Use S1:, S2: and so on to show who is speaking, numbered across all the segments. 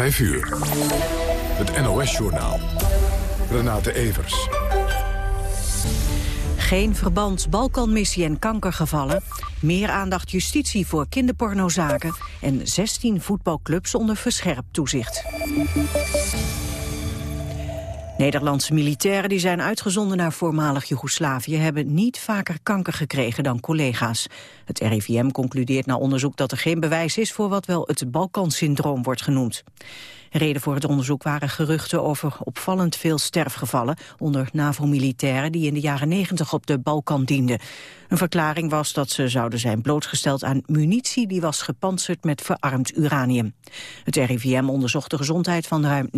S1: 5 uur. Het NOS-journaal. Renate Evers.
S2: Geen verband Balkanmissie en kankergevallen. Meer aandacht justitie voor kinderpornozaken. En 16 voetbalclubs onder verscherpt toezicht. Nederlandse militairen die zijn uitgezonden naar voormalig Joegoslavië hebben niet vaker kanker gekregen dan collega's. Het RIVM concludeert na onderzoek dat er geen bewijs is voor wat wel het Balkansyndroom wordt genoemd. Reden voor het onderzoek waren geruchten over opvallend veel sterfgevallen onder NAVO-militairen die in de jaren 90 op de Balkan dienden. Een verklaring was dat ze zouden zijn blootgesteld aan munitie die was gepantserd met verarmd uranium. Het RIVM onderzocht de gezondheid van ruim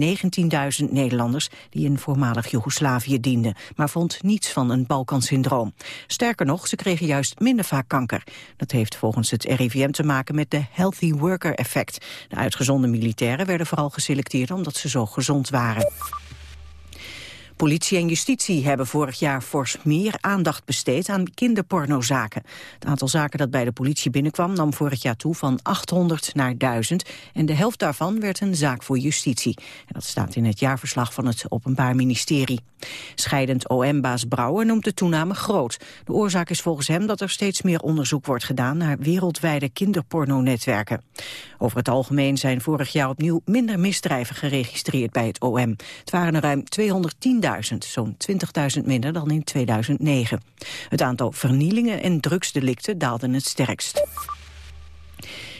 S2: 19.000 Nederlanders die in voormalig Joegoslavië dienden, maar vond niets van een Balkansyndroom. Sterker nog, ze kregen juist minder vaak kanker. Dat heeft volgens het RIVM te maken met de healthy worker effect. De uitgezonden militairen werden vooral geselecteerd omdat ze zo gezond waren. Politie en justitie hebben vorig jaar fors meer aandacht besteed aan kinderpornozaken. Het aantal zaken dat bij de politie binnenkwam nam vorig jaar toe van 800 naar 1000 en de helft daarvan werd een zaak voor justitie. En dat staat in het jaarverslag van het Openbaar Ministerie. Scheidend OM-baas Brouwer noemt de toename groot. De oorzaak is volgens hem dat er steeds meer onderzoek wordt gedaan naar wereldwijde kinderpornonetwerken. Over het algemeen zijn vorig jaar opnieuw minder misdrijven geregistreerd bij het OM. Het waren er ruim 210.000 zo'n 20.000 minder dan in 2009. Het aantal vernielingen en drugsdelicten daalde het sterkst.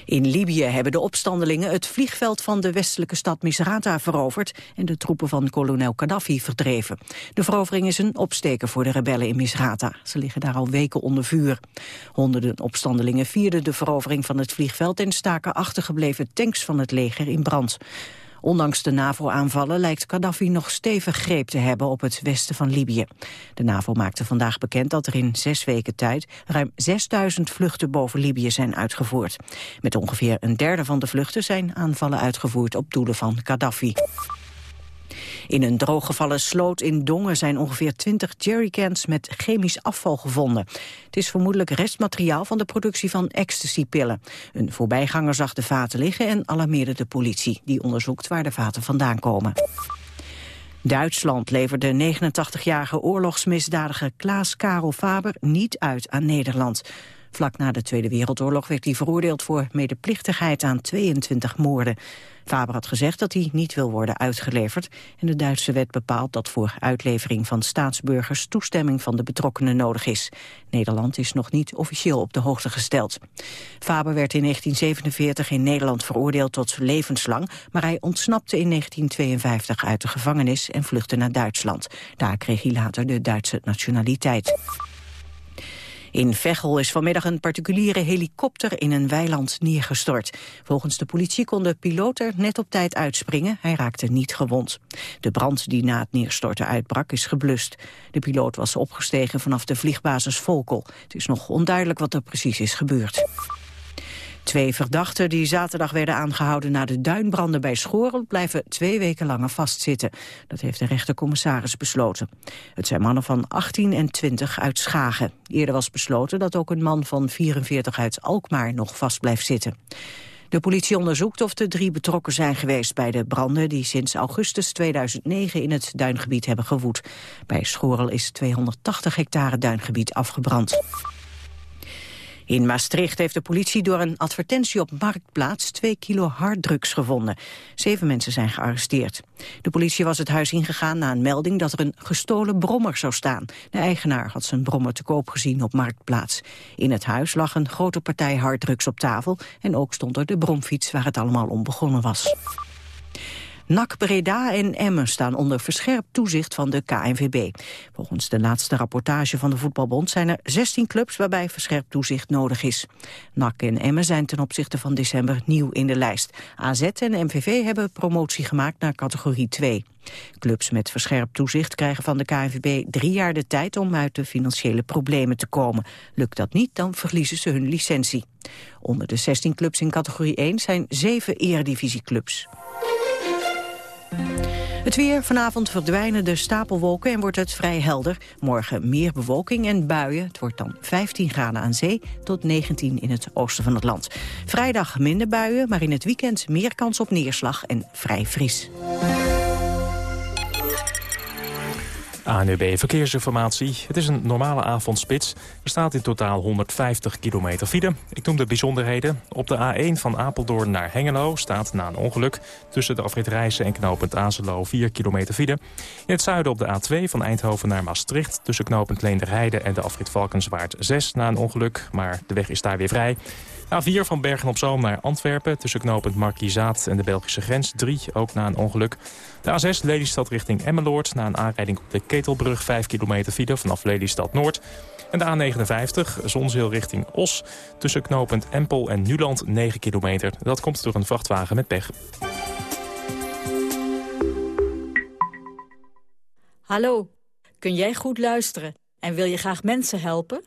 S2: In Libië hebben de opstandelingen het vliegveld van de westelijke stad Misrata veroverd en de troepen van kolonel Gaddafi verdreven. De verovering is een opsteken voor de rebellen in Misrata. Ze liggen daar al weken onder vuur. Honderden opstandelingen vierden de verovering van het vliegveld en staken achtergebleven tanks van het leger in brand. Ondanks de NAVO-aanvallen lijkt Gaddafi nog stevig greep te hebben op het westen van Libië. De NAVO maakte vandaag bekend dat er in zes weken tijd ruim 6000 vluchten boven Libië zijn uitgevoerd. Met ongeveer een derde van de vluchten zijn aanvallen uitgevoerd op doelen van Gaddafi. In een drooggevallen sloot in Dongen zijn ongeveer 20 jerrycans met chemisch afval gevonden. Het is vermoedelijk restmateriaal van de productie van ecstasy-pillen. Een voorbijganger zag de vaten liggen en alarmeerde de politie. Die onderzoekt waar de vaten vandaan komen. Duitsland leverde de 89-jarige oorlogsmisdadiger Klaas Karel Faber niet uit aan Nederland. Vlak na de Tweede Wereldoorlog werd hij veroordeeld voor medeplichtigheid aan 22 moorden. Faber had gezegd dat hij niet wil worden uitgeleverd en de Duitse wet bepaalt dat voor uitlevering van staatsburgers toestemming van de betrokkenen nodig is. Nederland is nog niet officieel op de hoogte gesteld. Faber werd in 1947 in Nederland veroordeeld tot levenslang, maar hij ontsnapte in 1952 uit de gevangenis en vluchtte naar Duitsland. Daar kreeg hij later de Duitse nationaliteit. In Veghel is vanmiddag een particuliere helikopter in een weiland neergestort. Volgens de politie kon de piloot er net op tijd uitspringen. Hij raakte niet gewond. De brand die na het neerstorten uitbrak is geblust. De piloot was opgestegen vanaf de vliegbasis Volkel. Het is nog onduidelijk wat er precies is gebeurd. Twee verdachten die zaterdag werden aangehouden na de duinbranden bij Schorel blijven twee weken langer vastzitten. Dat heeft de rechtercommissaris besloten. Het zijn mannen van 18 en 20 uit Schagen. Eerder was besloten dat ook een man van 44 uit Alkmaar nog vast blijft zitten. De politie onderzoekt of de drie betrokken zijn geweest bij de branden die sinds augustus 2009 in het duingebied hebben gewoed. Bij Schorel is 280 hectare duingebied afgebrand. In Maastricht heeft de politie door een advertentie op Marktplaats twee kilo harddrugs gevonden. Zeven mensen zijn gearresteerd. De politie was het huis ingegaan na een melding dat er een gestolen brommer zou staan. De eigenaar had zijn brommer te koop gezien op Marktplaats. In het huis lag een grote partij harddrugs op tafel en ook stond er de bromfiets waar het allemaal om begonnen was. NAC Breda en Emmen staan onder verscherpt toezicht van de KNVB. Volgens de laatste rapportage van de Voetbalbond zijn er 16 clubs waarbij verscherpt toezicht nodig is. NAC en Emmen zijn ten opzichte van december nieuw in de lijst. AZ en MVV hebben promotie gemaakt naar categorie 2. Clubs met verscherpt toezicht krijgen van de KNVB drie jaar de tijd om uit de financiële problemen te komen. Lukt dat niet, dan verliezen ze hun licentie. Onder de 16 clubs in categorie 1 zijn zeven eredivisieclubs. Het weer. Vanavond verdwijnen de stapelwolken en wordt het vrij helder. Morgen meer bewolking en buien. Het wordt dan 15 graden aan zee tot 19 in het oosten van het land. Vrijdag minder buien, maar in het weekend meer kans op neerslag en vrij fris.
S3: ANUB Verkeersinformatie. Het is een normale avondspits. Er staat in totaal 150 kilometer file. Ik noem de bijzonderheden. Op de A1 van Apeldoorn naar Hengelo staat na een ongeluk... tussen de afrit Rijssen en knooppunt Azelo 4 kilometer file. In het zuiden op de A2 van Eindhoven naar Maastricht... tussen knooppunt Leenderheide en de afrit Valkenswaard 6 na een ongeluk. Maar de weg is daar weer vrij. A4 van Bergen-op-Zoom naar Antwerpen... tussen knooppunt Markizaat en de Belgische grens 3, ook na een ongeluk. De A6 Lelystad richting Emmeloord... na een aanrijding op de Ketelbrug 5 kilometer file vanaf Lelystad Noord. En de A59 Zonzeel richting Os... tussen knooppunt Empel en Nuland 9 kilometer. Dat komt door een vrachtwagen met pech.
S4: Hallo, kun jij goed luisteren en wil je graag mensen helpen?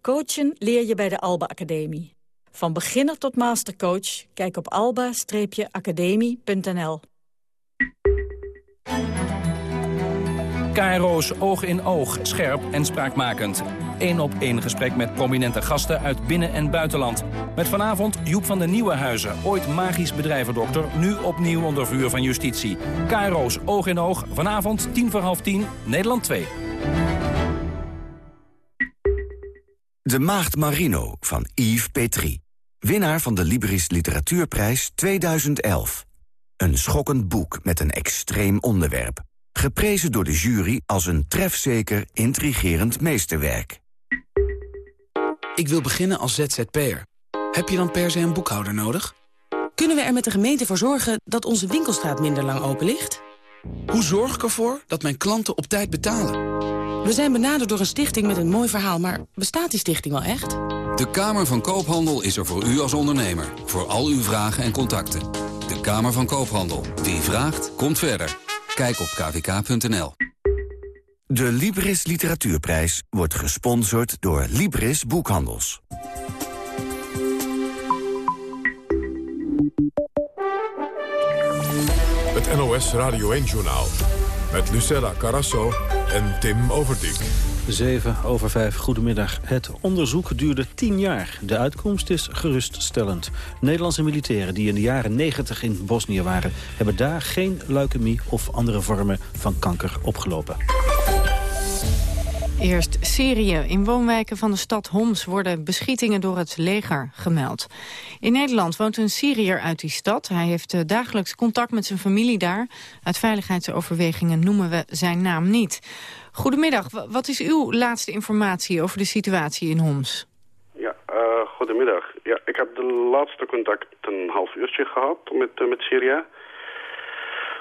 S4: Coachen leer je bij de Alba Academie. Van beginner tot mastercoach, kijk op alba-academie.nl.
S5: KRO's Oog in Oog, scherp en spraakmakend. Eén op één gesprek met prominente gasten uit binnen- en buitenland. Met vanavond Joep van den Nieuwenhuizen, ooit magisch bedrijvendokter... nu opnieuw onder vuur van justitie. KRO's Oog in Oog, vanavond tien voor half tien, Nederland 2.
S6: De Maagd Marino van Yves Petrie. Winnaar van de Libris Literatuurprijs 2011. Een schokkend boek met een extreem onderwerp. Geprezen door de jury als een trefzeker, intrigerend meesterwerk.
S7: Ik wil beginnen als ZZP'er. Heb je dan per se een boekhouder nodig?
S8: Kunnen we er met de gemeente voor zorgen dat onze winkelstraat minder lang open ligt?
S7: Hoe zorg ik ervoor dat mijn klanten op tijd betalen?
S8: We zijn benaderd door een stichting met een mooi verhaal, maar bestaat die stichting wel echt?
S9: De Kamer van Koophandel is er voor u als ondernemer. Voor al uw vragen en contacten. De Kamer van Koophandel. Wie vraagt, komt verder. Kijk op kvk.nl.
S6: De Libris Literatuurprijs wordt gesponsord door Libris Boekhandels.
S1: Het NOS Radio 1-journaal. Met Lucella Carasso en Tim Overdijk.
S10: 7 over 5, goedemiddag. Het onderzoek duurde 10 jaar. De uitkomst is geruststellend. Nederlandse militairen die in de jaren 90 in Bosnië waren... hebben daar geen leukemie of andere vormen van kanker opgelopen.
S11: Eerst Syrië. In woonwijken van de stad Homs worden beschietingen door het leger gemeld. In Nederland woont een Syriër uit die stad. Hij heeft uh, dagelijks contact met zijn familie daar. Uit veiligheidsoverwegingen noemen we zijn naam niet. Goedemiddag, wat is uw laatste informatie over de situatie in Homs?
S12: Ja, uh, goedemiddag. Ja, ik heb de laatste contact een half uurtje gehad met, uh, met Syrië.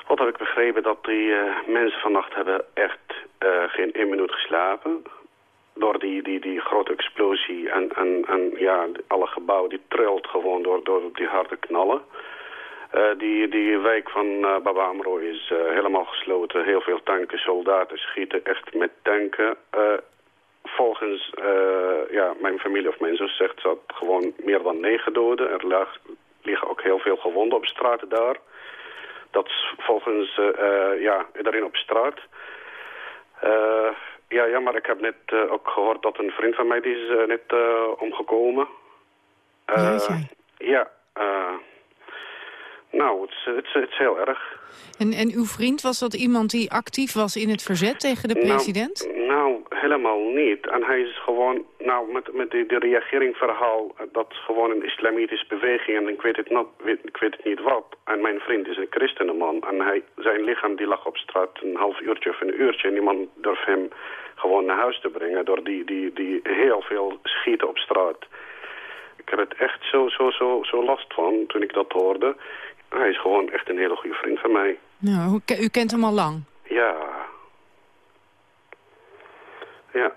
S12: Wat heb ik begrepen dat die uh, mensen vannacht hebben echt geen één minuut geslapen. Door die, die, die grote explosie en, en, en ja, alle gebouwen die trilt gewoon door, door die harde knallen. Uh, die, die wijk van uh, Baba Amro is uh, helemaal gesloten. Heel veel tanken, soldaten schieten echt met tanken. volgens ja, mijn familie of mijn zus zegt dat gewoon meer dan negen doden. Er lag, liggen ook heel veel gewonden op straat daar. Dat is volgens ja, iedereen op straat. ja, ja, maar ik heb net ook gehoord dat een vriend van mij die is net omgekomen. ja, nou, het is, het, het is heel erg.
S11: En, en uw vriend, was dat iemand die actief was in het verzet tegen de president?
S12: Nou, nou helemaal niet. En hij is gewoon, nou, met, met de, de reageringverhaal, dat is gewoon een islamitische beweging en ik weet, het not, ik weet het niet wat. En mijn vriend is een christenenman en hij, zijn lichaam die lag op straat een half uurtje of een uurtje en niemand durft hem gewoon naar huis te brengen door die, die, die heel veel schieten op straat. Ik heb het echt zo, zo, zo, zo last van toen ik dat hoorde. Hij is gewoon echt een hele goede vriend van mij.
S11: Nou, u kent hem al lang?
S12: Ja. Ja.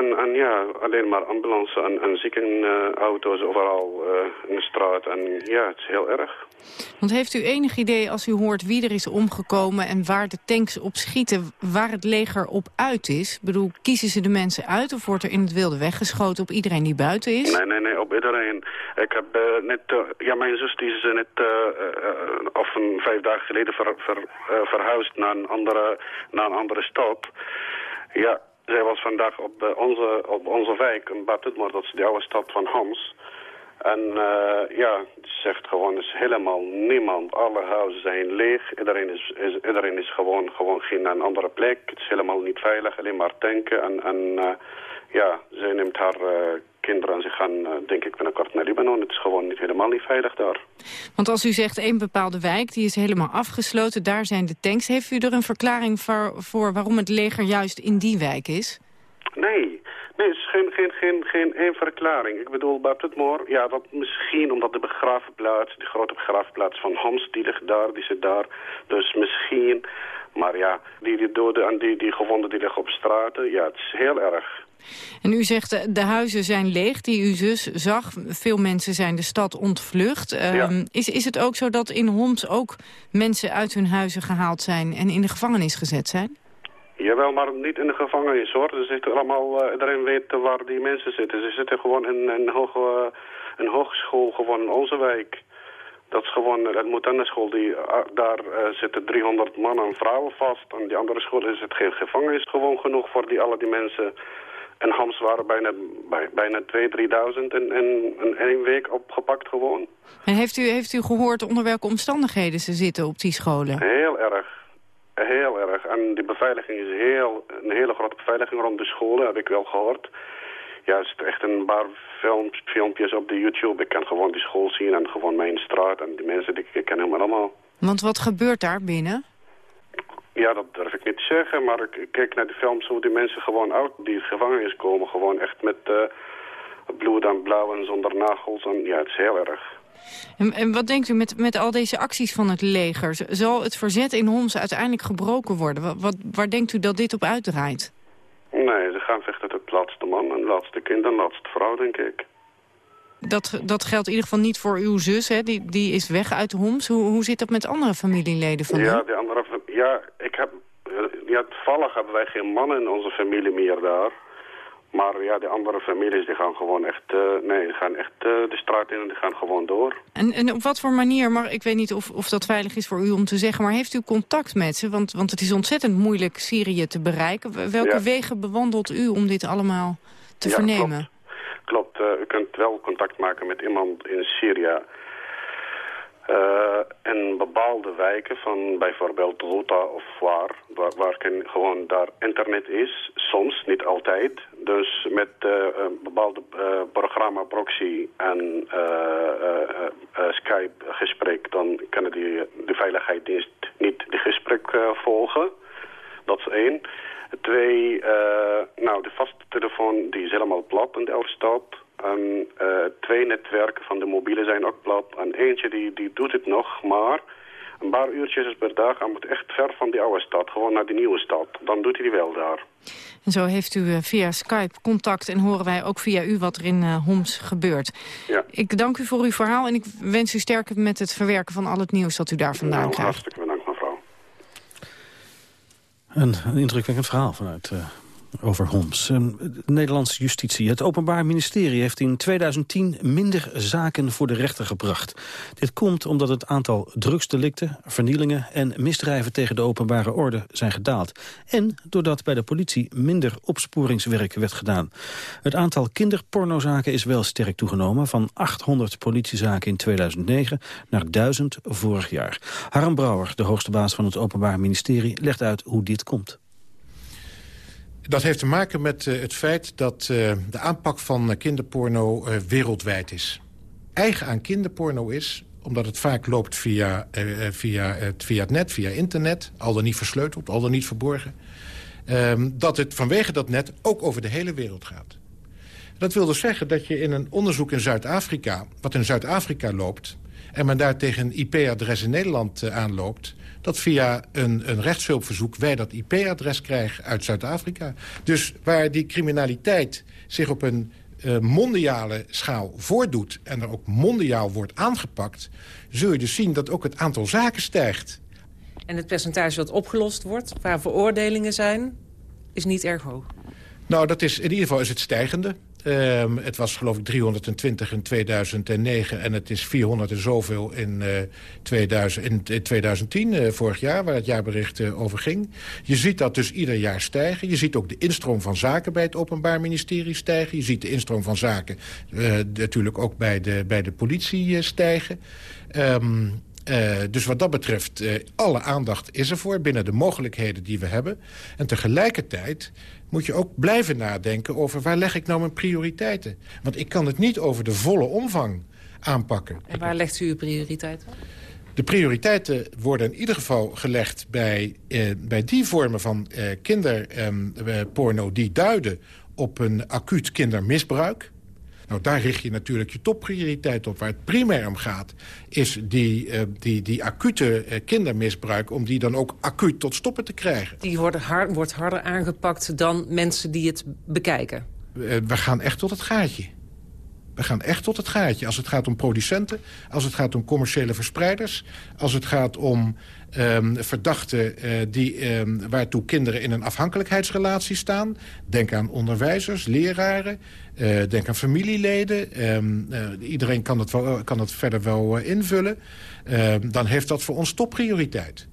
S12: En, en ja, alleen maar ambulance en, en ziekenauto's overal uh, in de straat. En ja, het is heel erg.
S11: Want heeft u enig idee als u hoort wie er is omgekomen... en waar de tanks op schieten, waar het leger op uit is? Ik bedoel, kiezen ze de mensen uit of wordt er in het wilde weggeschoten op iedereen die buiten is?
S12: Nee, nee, nee, op iedereen. Ik heb uh, net... Uh, ja, mijn zus die is net of een vijf dagen geleden ver, ver, verhuisd naar een, andere, naar een andere stad. Ja, zij was vandaag op, uh, onze, op onze wijk, in Bad Utmoor, dat is de oude stad van Homs. En uh, ja, ze zegt gewoon, is helemaal niemand. Alle huizen zijn leeg. Iedereen is, is, is gewoon, gewoon geen een andere plek. Het is helemaal niet veilig, alleen maar tanken. En, en uh, ja, zij neemt haar kinderen en ze gaan, denk ik, binnenkort naar Libanon. Het is gewoon niet helemaal niet veilig daar.
S11: Want als u zegt één bepaalde wijk, die is helemaal afgesloten. Daar zijn de tanks. Heeft u er een verklaring voor, voor waarom het leger juist in die wijk is?
S12: Nee, nee, het is geen, geen, geen, geen één verklaring. Ik bedoel, Bartutmoor, ja, dat misschien omdat de begraafplaats, de grote begraafplaats van Homs, die ligt daar, die zit daar. Dus misschien, maar ja, die, die doden en die, die gewonden, die liggen op straten, ja, het is heel erg.
S11: En u zegt, eh, de huizen zijn leeg, die uw zus zag. Veel mensen zijn de stad ontvlucht. Um, is, is het ook zo dat in Homs ook mensen uit hun huizen gehaald zijn... en in de gevangenis gezet zijn?
S12: Jawel, maar niet in de gevangenis hoor. Ze zitten allemaal, uh, iedereen weet waar die mensen zitten. Ze zitten gewoon in een, hoge, een hogeschool, gewoon in onze wijk. Dat is gewoon het Moutenne-school. Die, uh, daar uh, zitten 300 mannen en vrouwen vast. En die andere school is het geen gevangenis gewoon genoeg voor die, alle die mensen. En Hams waren bijna, bij, bijna 2.000, 3.000 in, in, in één week opgepakt gewoon.
S11: En heeft u, heeft u gehoord onder welke omstandigheden ze zitten op die scholen?
S12: Heel erg. Heel erg. En die beveiliging is heel, een hele grote beveiliging rond de scholen, heb ik wel gehoord. Ja, er zitten echt een paar films, filmpjes op de YouTube. Ik kan gewoon die school zien en gewoon mijn straat en die mensen, die, ik ken hem allemaal.
S11: Want wat gebeurt daar binnen?
S12: Ja, dat durf ik niet te zeggen, maar ik kijk naar de films hoe die mensen gewoon uit die gevangenis komen. Gewoon echt met uh, bloed en blauw en zonder nagels. En ja, het is heel erg.
S11: En, en, wat denkt u met, met al deze acties van het leger? Zal het verzet in Homs uiteindelijk gebroken worden? Wat, wat, waar denkt u dat dit op uitdraait?
S12: Nee, ze gaan vechten tot het laatste man en laatste kind en laatste vrouw, denk ik.
S11: Dat, dat geldt in ieder geval niet voor uw zus, hè? Die, die is weg uit Homs. Hoe, hoe zit dat met andere familieleden van
S12: ja, Die andere, ja, ik heb, ja, toevallig hebben wij geen mannen in onze familie meer daar. Maar ja, de andere families die gaan gewoon echt, uh, nee, die gaan echt uh, de straat in en die gaan gewoon door.
S11: En, en op wat voor manier, maar ik weet niet of, of dat veilig is voor u om te zeggen, maar heeft u contact met ze? Want, want het is ontzettend moeilijk Syrië te bereiken. Welke wegen bewandelt u om dit allemaal te ja, vernemen?
S12: Klopt, klopt. Uh, u kunt wel contact maken met iemand in Syrië in bepaalde wijken van bijvoorbeeld Ruta of waar, waar, waar gewoon daar internet is, soms, niet altijd. Dus met uh, een bepaalde uh, programma proxy en Skype gesprek, dan kunnen die, de veiligheidsdienst niet de gesprek volgen. Dat is één. Twee, nou de vaste telefoon die is helemaal plat in de stad. En uh, twee netwerken van de mobiele zijn ook plat. En eentje die, die doet het nog, maar een paar uurtjes per dag. Hij moet echt ver van die oude stad, gewoon naar die nieuwe stad. Dan doet hij die wel daar.
S11: En zo heeft u uh, via Skype contact en horen wij ook via u wat er in uh, Homs gebeurt. Ja. Ik dank u voor uw verhaal en ik wens u sterker met het verwerken van al het nieuws dat u daar vandaan nou, krijgt.
S12: Hartstikke bedankt mevrouw.
S10: Een, een indrukwekkend verhaal vanuit uh, over Homs. De Nederlandse justitie. Het Openbaar Ministerie heeft in 2010 minder zaken voor de rechter gebracht. Dit komt omdat het aantal drugsdelicten, vernielingen en misdrijven tegen de openbare orde zijn gedaald. En doordat bij de politie minder opsporingswerk werd gedaan. Het aantal kinderpornozaken is wel sterk toegenomen. Van 800 politiezaken in 2009 naar 1000 vorig jaar. Harm Brouwer, de hoogste baas van het Openbaar Ministerie, legt uit hoe dit komt.
S13: Dat heeft te maken met uh, het feit dat uh, de aanpak van uh, kinderporno wereldwijd is. Eigen aan kinderporno is, omdat het vaak loopt via, via, het, via het net, via internet... al dan niet versleuteld, al dan niet verborgen... Ehm, dat het vanwege dat net ook over de hele wereld gaat. Dat wil dus zeggen dat je in een onderzoek in Zuid-Afrika... wat in Zuid-Afrika loopt en men daar tegen een IP-adres in Nederland aanloopt... dat via een, een rechtshulpverzoek wij dat IP-adres krijgen uit Zuid-Afrika. Dus waar die criminaliteit zich op een uh, mondiale schaal voordoet... en er ook mondiaal wordt aangepakt... zul je dus zien dat ook het aantal zaken stijgt.
S14: En het percentage dat opgelost wordt, waar veroordelingen zijn, is niet erg hoog?
S13: Nou, dat is, in ieder geval is het stijgende. Um, het was geloof ik 320 in 2009 en het is 400 en zoveel in, uh, 2000, in, in 2010, uh, vorig jaar, waar het jaarbericht over ging. Je ziet dat dus ieder jaar stijgen. Je ziet ook de instroom van zaken bij het Openbaar Ministerie stijgen. Je ziet de instroom van zaken natuurlijk ook bij de, bij de politie stijgen. Um, uh, dus wat dat betreft, uh, alle aandacht is ervoor binnen de mogelijkheden die we hebben. En tegelijkertijd moet je ook blijven nadenken over waar leg ik nou mijn prioriteiten. Want ik kan het niet over de volle omvang aanpakken.
S14: En waar legt u uw prioriteiten?
S13: De prioriteiten worden in ieder geval gelegd bij, eh, bij die vormen van eh, kinderporno... Eh, die duiden op een acuut kindermisbruik. Nou, daar richt je natuurlijk je topprioriteit op. Waar het primair om gaat, is die, uh, die, die acute uh, kindermisbruik... om die dan ook acuut tot stoppen te krijgen.
S14: Die worden hard, wordt harder aangepakt dan mensen die het bekijken?
S13: Uh, we gaan echt tot het gaatje. We gaan echt tot het gaatje. Als het gaat om producenten, als het gaat om commerciële verspreiders... als het gaat om um, verdachten uh, die, um, waartoe kinderen in een afhankelijkheidsrelatie staan. Denk aan onderwijzers, leraren, uh, denk aan familieleden. Um, uh, iedereen kan wel, kan het verder wel invullen. dan heeft dat voor ons topprioriteit.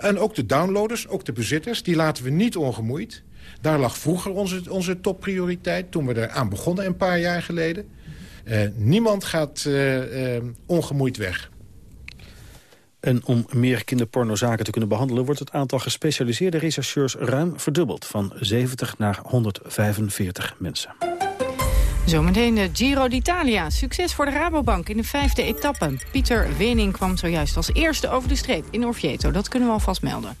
S13: en ook de downloaders, ook de bezitters, die laten we niet ongemoeid. Daar lag vroeger onze, onze topprioriteit, toen we eraan begonnen een paar jaar geleden. niemand gaat ongemoeid weg.
S10: En om meer kinderpornozaken te kunnen behandelen... wordt het aantal gespecialiseerde rechercheurs ruim verdubbeld. Van 70 naar 145 mensen.
S11: Zometeen de Giro d'Italia. Succes voor de Rabobank in de vijfde etappe. Pieter Wening kwam zojuist als eerste over de streep in Orvieto. Dat kunnen we alvast melden.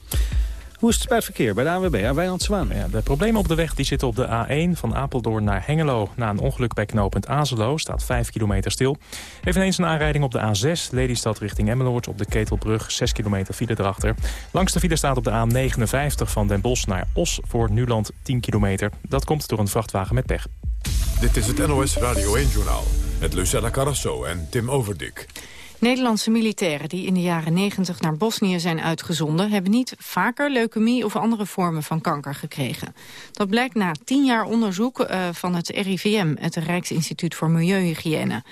S10: Hoe is het bij het verkeer bij de ANWB? Wijnand Zwaan.
S3: Ja, de problemen op de weg die zitten op de A1 van Apeldoorn naar Hengelo. Na een ongeluk bij knooppunt Azelo staat 5 kilometer stil. Eveneens een aanrijding op de A6, Lelystad richting Emmeloord... op de Ketelbrug, 6 kilometer file erachter. Langs de file staat op de A59 van Den Bosch naar Os voor Nuland 10 kilometer. Dat komt door een vrachtwagen met pech.
S1: Dit is het NOS Radio 1-journaal met Lucella Carrasso en Tim Overdik.
S11: Nederlandse militairen die in de jaren 90 naar Bosnië zijn uitgezonden... hebben niet vaker leukemie of andere vormen van kanker gekregen. Dat blijkt na tien jaar onderzoek uh, van het RIVM, het Rijksinstituut voor Milieuhygiëne.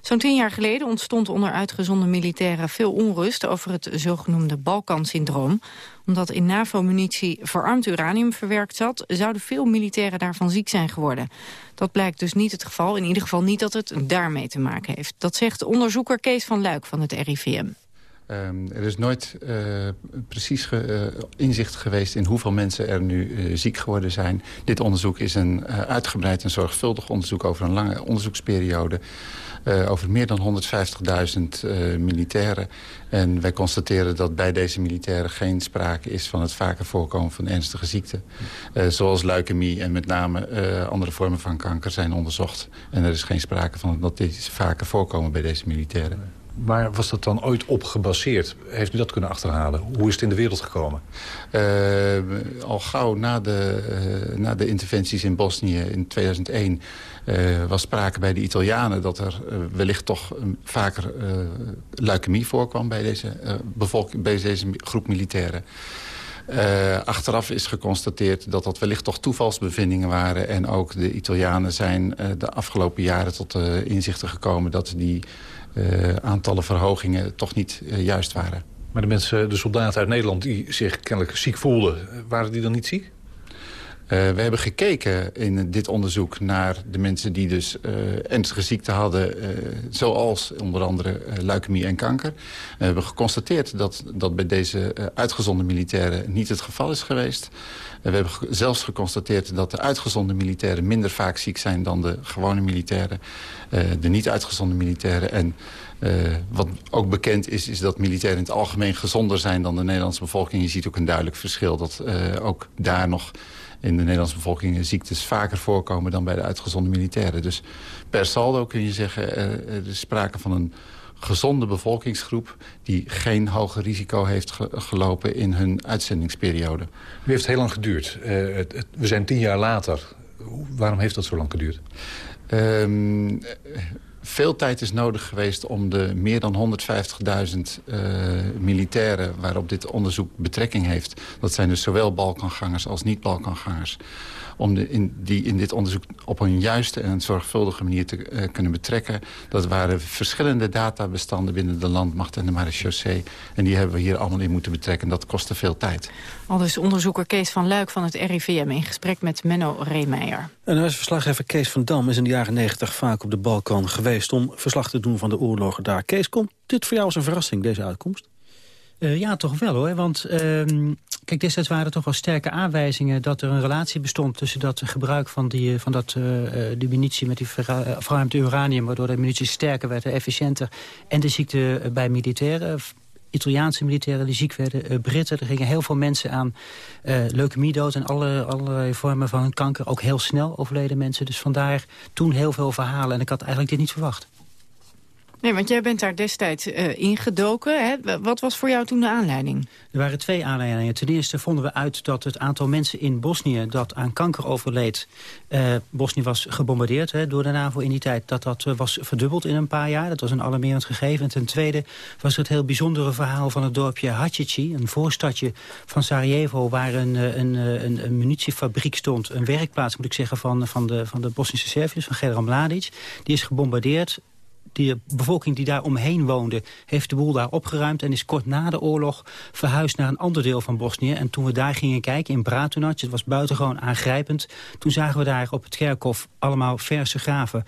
S11: Zo'n tien jaar geleden ontstond onder uitgezonden militairen veel onrust over het zogenoemde Balkan-syndroom. Omdat in NAVO-munitie verarmd uranium verwerkt zat, zouden veel militairen daarvan ziek zijn geworden. Dat blijkt dus niet het geval, in ieder geval niet dat het daarmee te maken heeft. Dat zegt onderzoeker Kees van Luik van het RIVM.
S15: Um, er is nooit uh, precies ge, uh, inzicht geweest in hoeveel mensen er nu uh, ziek geworden zijn. Dit onderzoek is een uitgebreid en zorgvuldig onderzoek over een lange onderzoeksperiode. Over meer dan 150.000 militairen. En wij constateren dat bij deze militairen geen sprake is van het vaker voorkomen van ernstige ziekten. zoals leukemie en met name andere vormen van kanker zijn onderzocht. En er is geen sprake van dat deze vaker voorkomen bij deze militairen.
S16: Waar was dat dan ooit op gebaseerd? Heeft u dat kunnen achterhalen? Hoe is het in de wereld gekomen?
S15: Uh, al gauw na de, uh, na de interventies in Bosnië in 2001... Uh, was sprake bij de Italianen dat er wellicht toch vaker leukemie voorkwam... bij deze, bevolking, bij deze groep militairen. Achteraf is geconstateerd dat dat wellicht toch toevalsbevindingen waren. En ook de Italianen zijn de afgelopen jaren tot inzichten gekomen... dat die aantallen verhogingen toch niet juist waren.
S16: Maar de mensen, de soldaten uit Nederland die zich kennelijk ziek voelden... waren die dan niet ziek?
S15: Uh, we hebben gekeken in dit onderzoek naar de mensen die dus uh, ernstige ziekte hadden... Uh, zoals onder andere leukemie en kanker. We hebben geconstateerd dat dat bij deze uitgezonde militairen niet het geval is geweest. we hebben zelfs geconstateerd dat de uitgezonde militairen minder vaak ziek zijn dan de gewone militairen. de niet uitgezonde militairen en... Wat ook bekend is, is dat militairen in het algemeen gezonder zijn dan de Nederlandse bevolking. Je ziet ook een duidelijk verschil dat ook daar nog in de Nederlandse bevolking ziektes vaker voorkomen dan bij de uitgezonde militairen. Dus per saldo kun je zeggen, er is sprake van een gezonde bevolkingsgroep... die geen hoger risico heeft gelopen in hun uitzendingsperiode.
S16: U heeft heel lang geduurd. Uh, het, het, we zijn tien jaar later. Waarom heeft dat zo lang geduurd?
S15: Um, veel tijd is nodig geweest om de meer dan 150.000 uh, militairen... waarop dit onderzoek betrekking heeft... dat zijn dus zowel Balkangangers als niet-Balkangangers om de, in, die in dit onderzoek op een juiste en zorgvuldige manier te uh, kunnen betrekken. Dat waren verschillende databestanden binnen de landmacht en de marechaussee. En die hebben we hier allemaal in moeten betrekken. Dat kostte veel tijd.
S11: Al dus onderzoeker Kees van Luik van het RIVM in gesprek met Menno Reemeijer.
S10: En huisverslaggever Kees van Dam is in de jaren 90 vaak op de Balkan geweest... om verslag te doen van de oorlogen daar. Kees, komt dit voor jou als een verrassing, deze uitkomst?
S17: Uh, ja, toch wel hoor. Want uh, kijk, destijds waren er toch wel sterke aanwijzingen... dat er een relatie bestond tussen dat gebruik van, die, van dat, uh, die munitie... met die verruimd uranium, waardoor de munitie sterker werd, efficiënter... en de ziekte bij militairen... Italiaanse militairen die ziek werden, Britten. Er gingen heel veel mensen aan leukemie dood en alle, allerlei vormen van kanker. Ook heel snel overleden mensen. Dus vandaar toen heel veel verhalen. En ik had eigenlijk dit niet verwacht.
S11: Nee, want jij bent daar destijds uh, ingedoken. Hè? Wat was voor jou toen de aanleiding?
S17: Er waren twee aanleidingen. Ten eerste vonden we uit dat het aantal mensen in Bosnië... dat aan kanker overleed. Uh, Bosnië was gebombardeerd hè, door de NAVO in die tijd. Dat dat uh, was verdubbeld in een paar jaar. Dat was een alarmerend gegeven. En ten tweede was het heel bijzondere verhaal van het dorpje Hadjici. Een voorstadje van Sarajevo waar een, een, een, een munitiefabriek stond. Een werkplaats, moet ik zeggen, van, van, de, van de Bosnische Serviërs, van Gedra Mladic. Die is gebombardeerd de bevolking die daar omheen woonde... heeft de boel daar opgeruimd en is kort na de oorlog verhuisd naar een ander deel van Bosnië. En toen we daar gingen kijken, in Bratunac, het was buitengewoon aangrijpend... toen zagen we daar op het kerkhof allemaal verse graven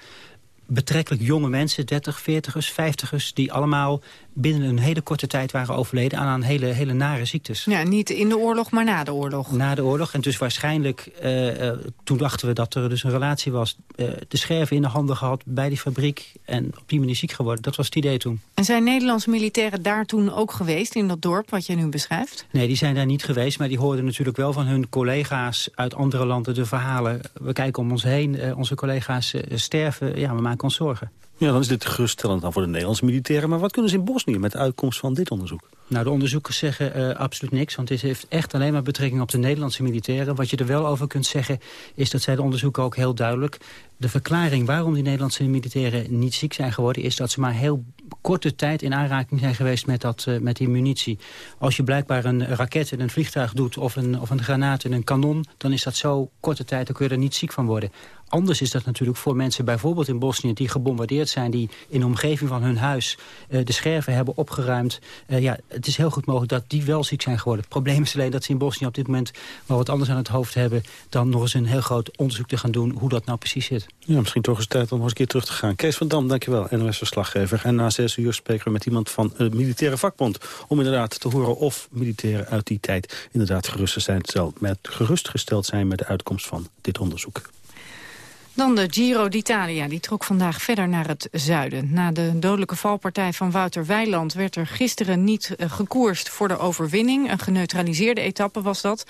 S17: betrekkelijk jonge mensen, 30, 40ers, 50ers... die allemaal binnen een hele korte tijd waren overleden aan hele, hele nare ziektes.
S11: Ja, niet in de oorlog, maar na de oorlog.
S17: Na de oorlog. En dus waarschijnlijk, uh, uh, toen dachten we dat er dus een relatie was... Uh, de scherven in de handen gehad bij die fabriek en op die manier ziek geworden. Dat was het idee toen.
S11: En zijn Nederlandse militairen daar toen ook geweest, in dat dorp wat je nu beschrijft?
S17: Nee, die zijn daar niet geweest, maar die hoorden natuurlijk wel van hun collega's uit andere landen de verhalen. We kijken om ons heen, onze collega's sterven, ja, we maken ons zorgen.
S10: Ja, dan is dit geruststellend dan voor de Nederlandse militairen. Maar wat kunnen ze in Bosnië met de uitkomst van dit onderzoek?
S17: Nou, de onderzoekers zeggen uh, absoluut niks. Want dit heeft echt alleen maar betrekking op de Nederlandse militairen. Wat je er wel over kunt zeggen, is dat zij de onderzoeken ook heel duidelijk... de verklaring waarom die Nederlandse militairen niet ziek zijn geworden... is dat ze maar heel korte tijd in aanraking zijn geweest met, dat, uh, met die munitie. Als je blijkbaar een raket in een vliegtuig doet of een, of een granaat in een kanon... dan is dat zo korte tijd, dan kun je er niet ziek van worden. Anders is dat natuurlijk voor mensen bijvoorbeeld in Bosnië... die gebombardeerd zijn, die in de omgeving van hun huis... Uh, de scherven hebben opgeruimd. Uh, ja, het is heel goed mogelijk dat die wel ziek zijn geworden. Het probleem is alleen dat ze in Bosnië op dit moment... wel wat anders aan het hoofd hebben... dan nog eens een heel groot onderzoek te gaan doen... hoe dat nou precies zit.
S10: Ja, misschien toch eens tijd om nog eens een keer terug te gaan. Kees van Dam, dankjewel, NOS-verslaggever. En na zes uur spreken we met iemand van de militaire vakbond... om inderdaad te horen of militairen uit die tijd... inderdaad gerustgesteld, met, gerustgesteld zijn met de uitkomst van dit onderzoek.
S11: Dan de Giro d'Italia. Die trok vandaag verder naar het zuiden. Na de dodelijke valpartij van Wouter Weiland werd er gisteren niet uh, gekoerst voor de overwinning. Een geneutraliseerde etappe was dat.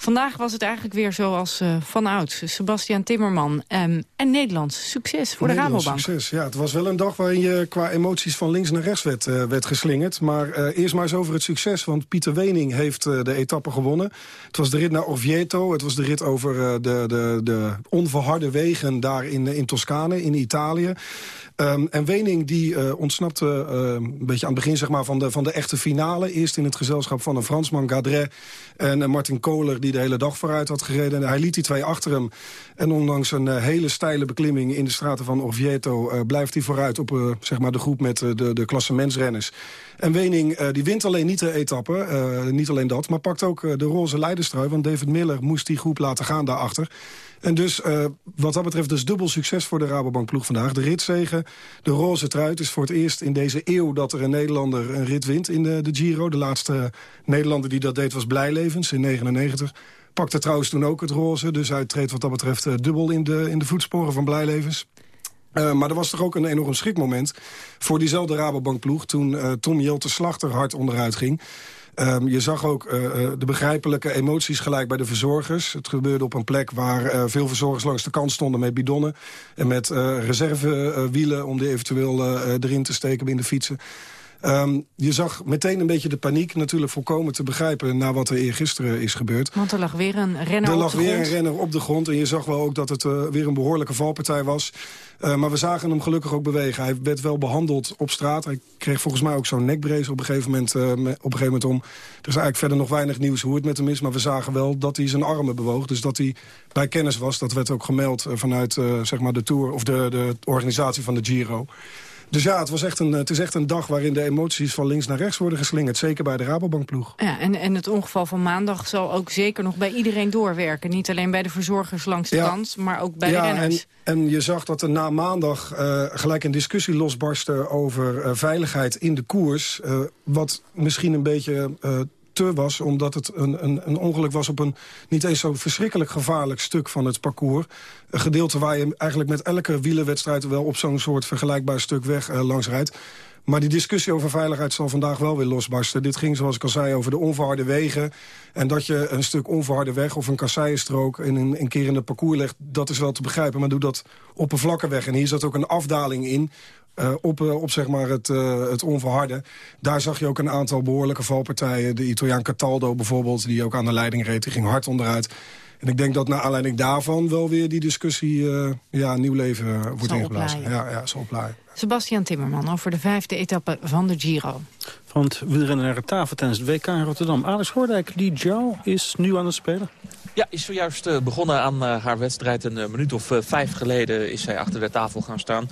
S11: Vandaag was het eigenlijk weer zoals uh, van ouds. Sebastian Timmerman um, en Nederlands succes voor
S18: Nederlands
S11: de Rabobank.
S18: succes, ja. Het was wel een dag waarin je qua emoties van links naar rechts werd, uh, werd geslingerd. Maar uh, eerst maar eens over het succes, want Pieter Wening heeft de etappe gewonnen. Het was de rit naar Orvieto, het was de rit over de, de, de onverharde wegen daar in, in Toscane, in Italië. Um, en Wening die uh, ontsnapte uh, een beetje aan het begin zeg maar, van, de, van de echte finale. Eerst in het gezelschap van een Fransman, Gadret... en uh, Martin Kohler, die de hele dag vooruit had gereden. En hij liet die twee achter hem. En ondanks een hele steile beklimming in de straten van Orvieto... blijft hij vooruit op zeg maar de groep met de, de klassementsrenners. En Wening die wint alleen niet de etappe, niet alleen dat... maar pakt ook de roze leiderstrui, want David Miller moest die groep laten gaan daarachter... En dus uh, wat dat betreft dus dubbel succes voor de Rabobank ploeg vandaag. De ritzegen, de roze trui. Het is voor het eerst in deze eeuw dat er een Nederlander een rit wint in de, de Giro. De laatste Nederlander die dat deed was Blijlevens in 99. Pakte trouwens toen ook het roze. Dus hij treedt wat dat betreft uh, dubbel in de, in de voetsporen van Blijlevens. Uh, maar er was toch ook een enorm schrikmoment voor diezelfde Rabobank ploeg... toen Tom Jelte Slachter hard onderuit ging. Ehm, je zag ook uh, de begrijpelijke emoties gelijk bij de verzorgers. Het gebeurde op een plek waar uh, veel verzorgers langs de kant stonden met bidonnen... en met reservewielen om die eventueel erin te steken in de fietsen. Um, je zag meteen een beetje de paniek natuurlijk volkomen te begrijpen... na wat er eergisteren is gebeurd.
S11: Want er lag weer een renner
S18: er
S11: op
S18: lag
S11: de
S18: weer
S11: grond.
S18: een renner op de grond. En je zag wel ook dat het uh, weer een behoorlijke valpartij was. Uh, maar we zagen hem gelukkig ook bewegen. Hij werd wel behandeld op straat. Hij kreeg volgens mij ook zo'n nekbrees op een, gegeven moment, uh, op een gegeven moment om. Er is eigenlijk verder nog weinig nieuws hoe het met hem is. Maar we zagen wel dat hij zijn armen bewoog. Dus dat hij bij kennis was. Dat werd ook gemeld vanuit zeg maar de Tour of de, de organisatie van de Giro. Dus ja, het, was echt een, het is echt een dag waarin de emoties van links naar rechts worden geslingerd. Zeker bij de Rabobankploeg.
S11: Ja, en, en het ongeval van maandag zal ook zeker nog bij iedereen doorwerken. Niet alleen bij de verzorgers langs de ja. kant, maar ook bij
S18: ja,
S11: de renners.
S18: En, en je zag dat er na maandag uh, gelijk een discussie losbarstte over uh, veiligheid in de koers. Uh, wat misschien een beetje was, omdat het een, een, een, ongeluk was op een niet eens zo verschrikkelijk gevaarlijk stuk van het parcours. Een gedeelte waar je eigenlijk met elke wielerwedstrijd wel op zo'n soort vergelijkbaar stuk weg uh, langs rijdt. Maar die discussie over veiligheid zal vandaag wel weer losbarsten. Dit ging, zoals ik al zei, over de onverharde wegen. En dat je een stuk onverharde weg of een kasseienstrook... in een, een het parcours legt, dat is wel te begrijpen. Maar doe dat op een vlakke weg. En hier zat ook een afdaling in... Uh, op, uh, op zeg maar het, uh, het onverharde. Daar zag je ook een aantal behoorlijke valpartijen. De Italiaan Cataldo bijvoorbeeld, die ook aan de leiding reed. Die ging hard onderuit. En ik denk dat naar aanleiding daarvan wel weer die discussie uh, ja, nieuw leven wordt
S11: zal
S18: ingeblazen.
S11: oplaaien.
S18: Ja, ja, zal oplaaien.
S11: Sebastian Timmerman over de vijfde etappe van de Giro.
S10: Van het wielrennen naar de tafel tijdens het WK in Rotterdam. Alex Hoordijk, die Jou is nu aan het spelen.
S19: Ja, is zojuist uh, begonnen aan uh, haar wedstrijd. Een uh, minuut of vijf geleden is zij achter de tafel gaan staan.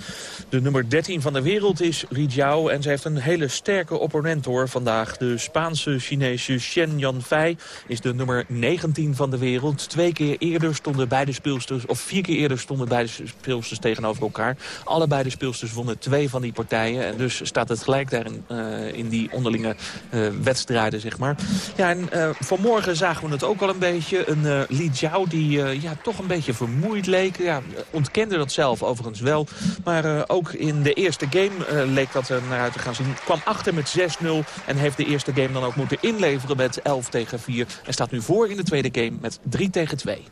S19: De nummer 13 van de wereld is Li Jiao. En ze heeft een hele sterke opponent hoor vandaag. De Spaanse-Chinese Shen Yanfei is de nummer 19 van de wereld. Twee keer eerder stonden beide speelsters, of vier keer eerder stonden beide speelsters tegenover elkaar. Allebei de speelsters wonnen twee van die partijen. En dus staat het gelijk daar in, in die onderlinge wedstrijden, zeg maar. Ja, en vanmorgen zagen we het ook al een beetje. Een uh, Li Jiao die uh, ja, toch een beetje vermoeid leek. Ja, ontkende dat zelf overigens wel. Maar uh, ook in de eerste game leek dat er naar uit te gaan zien. Kwam achter met 6-0 en heeft de eerste game dan ook moeten inleveren met 11 tegen 4. En staat nu voor in de tweede game met 3 tegen 2.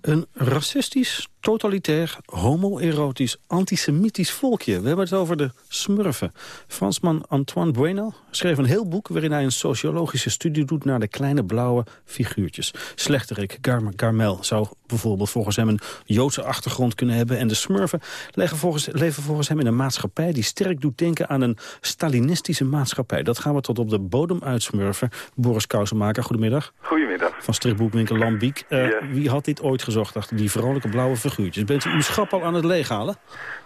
S10: Een racistisch, totalitair, homoerotisch, antisemitisch volkje. We hebben het over de smurfen. Fransman Antoine Bueno schreef een heel boek... waarin hij een sociologische studie doet naar de kleine blauwe figuurtjes. Slechterik Gar Garmel zou bijvoorbeeld volgens hem een Joodse achtergrond kunnen hebben... en de smurfen leven volgens, leven volgens hem in een maatschappij... die sterk doet denken aan een Stalinistische maatschappij. Dat gaan we tot op de bodem uitsmurfen. Boris Kousenmaker, goedemiddag.
S20: Goedemiddag.
S10: Van stripboekwinkel Lambiek. Uh, yes. Wie had dit ooit gezocht achter die vrolijke blauwe figuurtjes? Bent u uw schap al aan het leeghalen?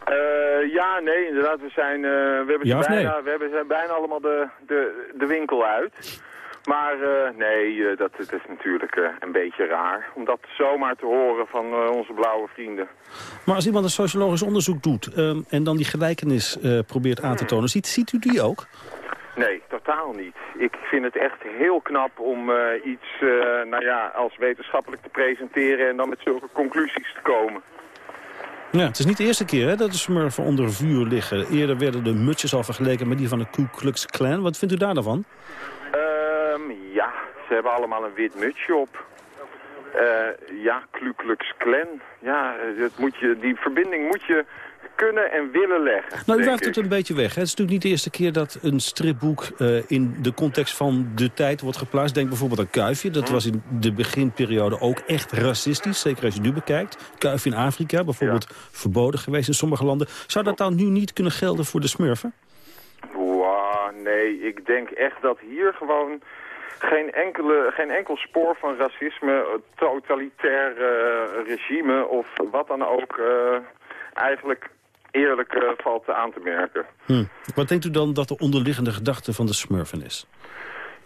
S20: Uh, ja, nee, inderdaad. We, zijn, uh, we, hebben,
S10: ja
S20: bijna,
S10: nee?
S20: we hebben zijn bijna allemaal de, de, de winkel uit. Maar uh, nee, dat, dat, is natuurlijk een beetje raar. Om dat zomaar te horen van onze blauwe vrienden.
S10: Maar als iemand een sociologisch onderzoek doet... Um, en dan die gelijkenis probeert aan te tonen... Ziet, ziet u die ook?
S20: Nee, totaal niet. Ik vind het echt heel knap om uh, iets uh, nou ja, als wetenschappelijk te presenteren en dan met zulke conclusies te komen.
S10: Ja, het is niet de eerste keer hè, dat de smurfen onder vuur liggen. Eerder werden de mutsjes al vergeleken met die van de Ku Klux Klan. Wat vindt u daar dan van?
S20: Um, ja, ze hebben allemaal een wit mutsje op. Uh, ja, Ku Klux Klan. Ja, dat moet je, die verbinding moet je kunnen en willen leggen.
S10: Nou, u werkt het een beetje weg. Hè? Het is natuurlijk niet de eerste keer dat een stripboek uh, in de context van de tijd wordt geplaatst. Denk bijvoorbeeld aan Kuifje. Dat was in de beginperiode ook echt racistisch. Zeker als je nu bekijkt. Kuifje in Afrika, bijvoorbeeld ja. verboden geweest in sommige landen. Zou dat dan nu niet kunnen gelden voor de smurfen?
S20: Wow, nee, ik denk echt dat hier gewoon geen, enkele, geen enkel spoor van racisme, totalitair uh, regime of wat dan ook... Uh, eigenlijk eerlijk uh, valt aan te merken.
S10: Hm. Wat denkt u dan dat de onderliggende gedachte van de smurfen is?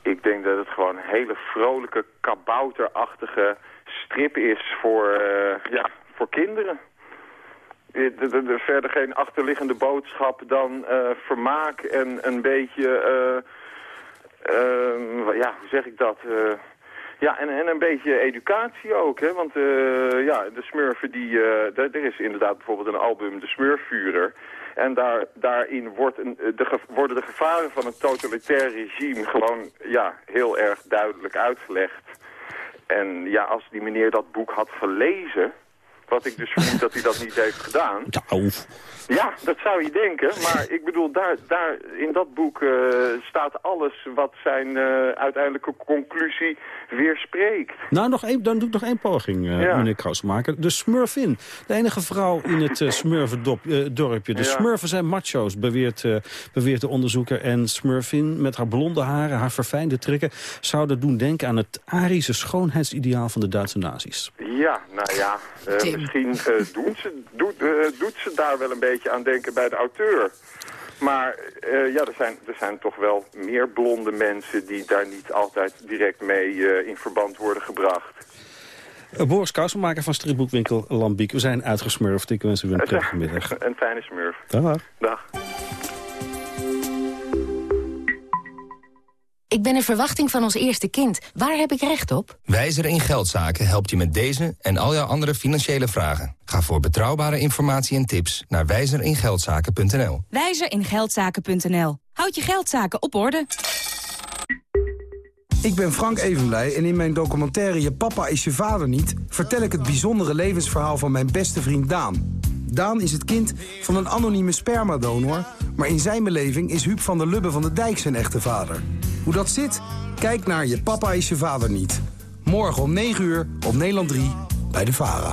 S20: Ik denk dat het gewoon een hele vrolijke, kabouterachtige strip is voor, uh, ja, voor kinderen. Er, er, verder geen achterliggende boodschap dan uh, vermaak en een beetje, ja, hoe zeg ik dat... Ja, en, en een beetje educatie ook, hè? want uh, ja, de smurfen die... Uh, er is inderdaad bijvoorbeeld een album, De Smurfvurer. En daar, daarin wordt een, de, worden de gevaren van een totalitair regime gewoon ja, heel erg duidelijk uitgelegd. En ja, als die meneer dat boek had gelezen... Wat ik dus vermoed dat hij dat niet heeft gedaan.
S10: Nou.
S20: Ja, dat zou je denken. Maar ik bedoel, daar, daar, in dat boek uh, staat alles wat zijn uh, uiteindelijke conclusie weerspreekt.
S10: Nou, nog één, dan doe ik nog één poging, uh, ja. meneer Krausmaker. De Smurfin, de enige vrouw in het uh, Smurfendorpje. De ja. Smurfen zijn macho's, beweert, beweert de onderzoeker. En Smurfin, met haar blonde haren, haar verfijnde trekken... zou dat doen denken aan het Arische schoonheidsideaal van de Duitse nazi's.
S20: Ja, nou ja, misschien doen ze, doet, doet ze daar wel een beetje aan denken bij de auteur. Maar uh, ja, er zijn, er zijn toch wel meer blonde mensen die daar niet altijd direct mee uh, in verband worden gebracht.
S10: Uh, Boris Kousenmaker van stripboekwinkel Lambiek. We zijn uitgesmurfd. Ik wens u een prettige middag.
S20: Een fijne smurf.
S10: Dag.
S20: Dag.
S21: Ik ben in verwachting van ons eerste kind. Waar heb ik recht op?
S22: Wijzer in Geldzaken helpt je met deze en al jouw andere financiële vragen. Ga voor betrouwbare informatie en tips naar wijzeringeldzaken.nl.
S23: Wijzeringeldzaken.nl. Houd je geldzaken op orde.
S24: Ik ben Frank Evenblij en in mijn documentaire Je papa is je vader niet... vertel ik het bijzondere levensverhaal van mijn beste vriend Daan. Daan is het kind van een anonieme spermadonor... maar in zijn beleving is Huub van der Lubbe van de Dijk zijn echte vader. Hoe dat zit? Kijk naar Je papa is je vader niet. Morgen om 9 uur op Nederland 3 bij de VARA.